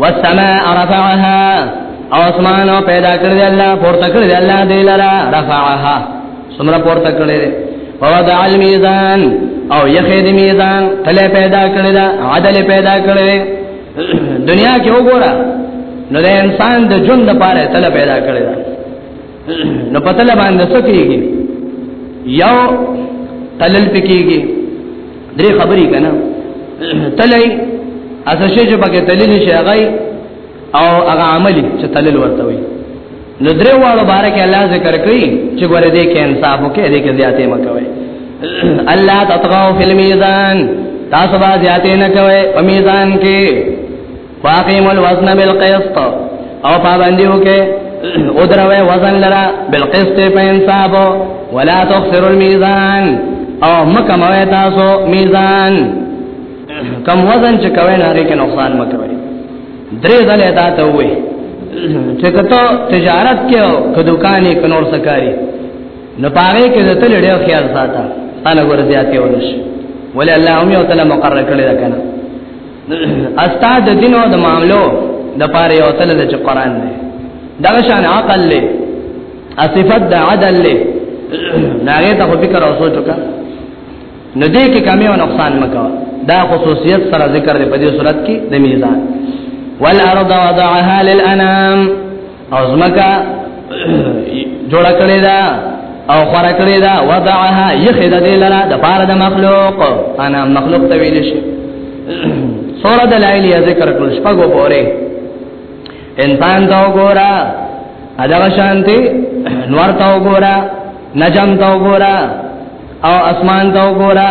والسماء رفعها او اسمان پیدا کړی الله پورته کړی الله دې لرا رفعها سمرا پورته کړی ووضع الميزان او یخید میزان تله پیدا کړی دا عدل پیدا کړی دنیا کې وګوره نو د انسان د ژوند لپاره تله پیدا کړی دا نو پته لا باندې څه کیږي یو تلل پکېږي درې خبرې کنا تلای اساس شي چې پکې تلل شي هغه او هغه عملي چې تلل ورته وي نو درې واړو باره کې الله ذکر کوي چې ګوره دې کې انصاف وکړي دې کې زیاتې مکوي الله تطغوا فی المیزان تاسو به زیاتې نه کوي په میزان کې واقیم الوزن بالقسط او پابندی وکي او دروي وزن لرا بالقسط په انصاف ولا تخسر الميزان او مکه مو تاسو میزان کم وزن چې کوي نه لري کې نقصان مکوي درې ځله دا ته وې چې کته تجارت کې او که دکانې کې نور سکاري نو پاره کې ته لړې خیال ساته انا ګور زیاتې ونش ولې الله هم یو تعالی مقرر کړی دا کنه استاد دین او د معاملو د پاره یو تل د قرآن دی دا شان عقل له صفات د عدل له ناګه ته فکر او سوچ وکړه نو دې کې کمی او نقصان مکو دا خصوصیت سره ذکر دی په دې صورت کې د میزان والارض وضعها للانام او زمکا جوړ کړی دا او خور کړی دا وضعها یخد دی لرا د پاره د مخلوق انا مخلوق ته ویل شي سوره دلایل یې ذکر کړل شپږو پورې انسان دا وګورا ادا شانتی نور تا وګورا نجم تا وګورا او اسمان تا وګورا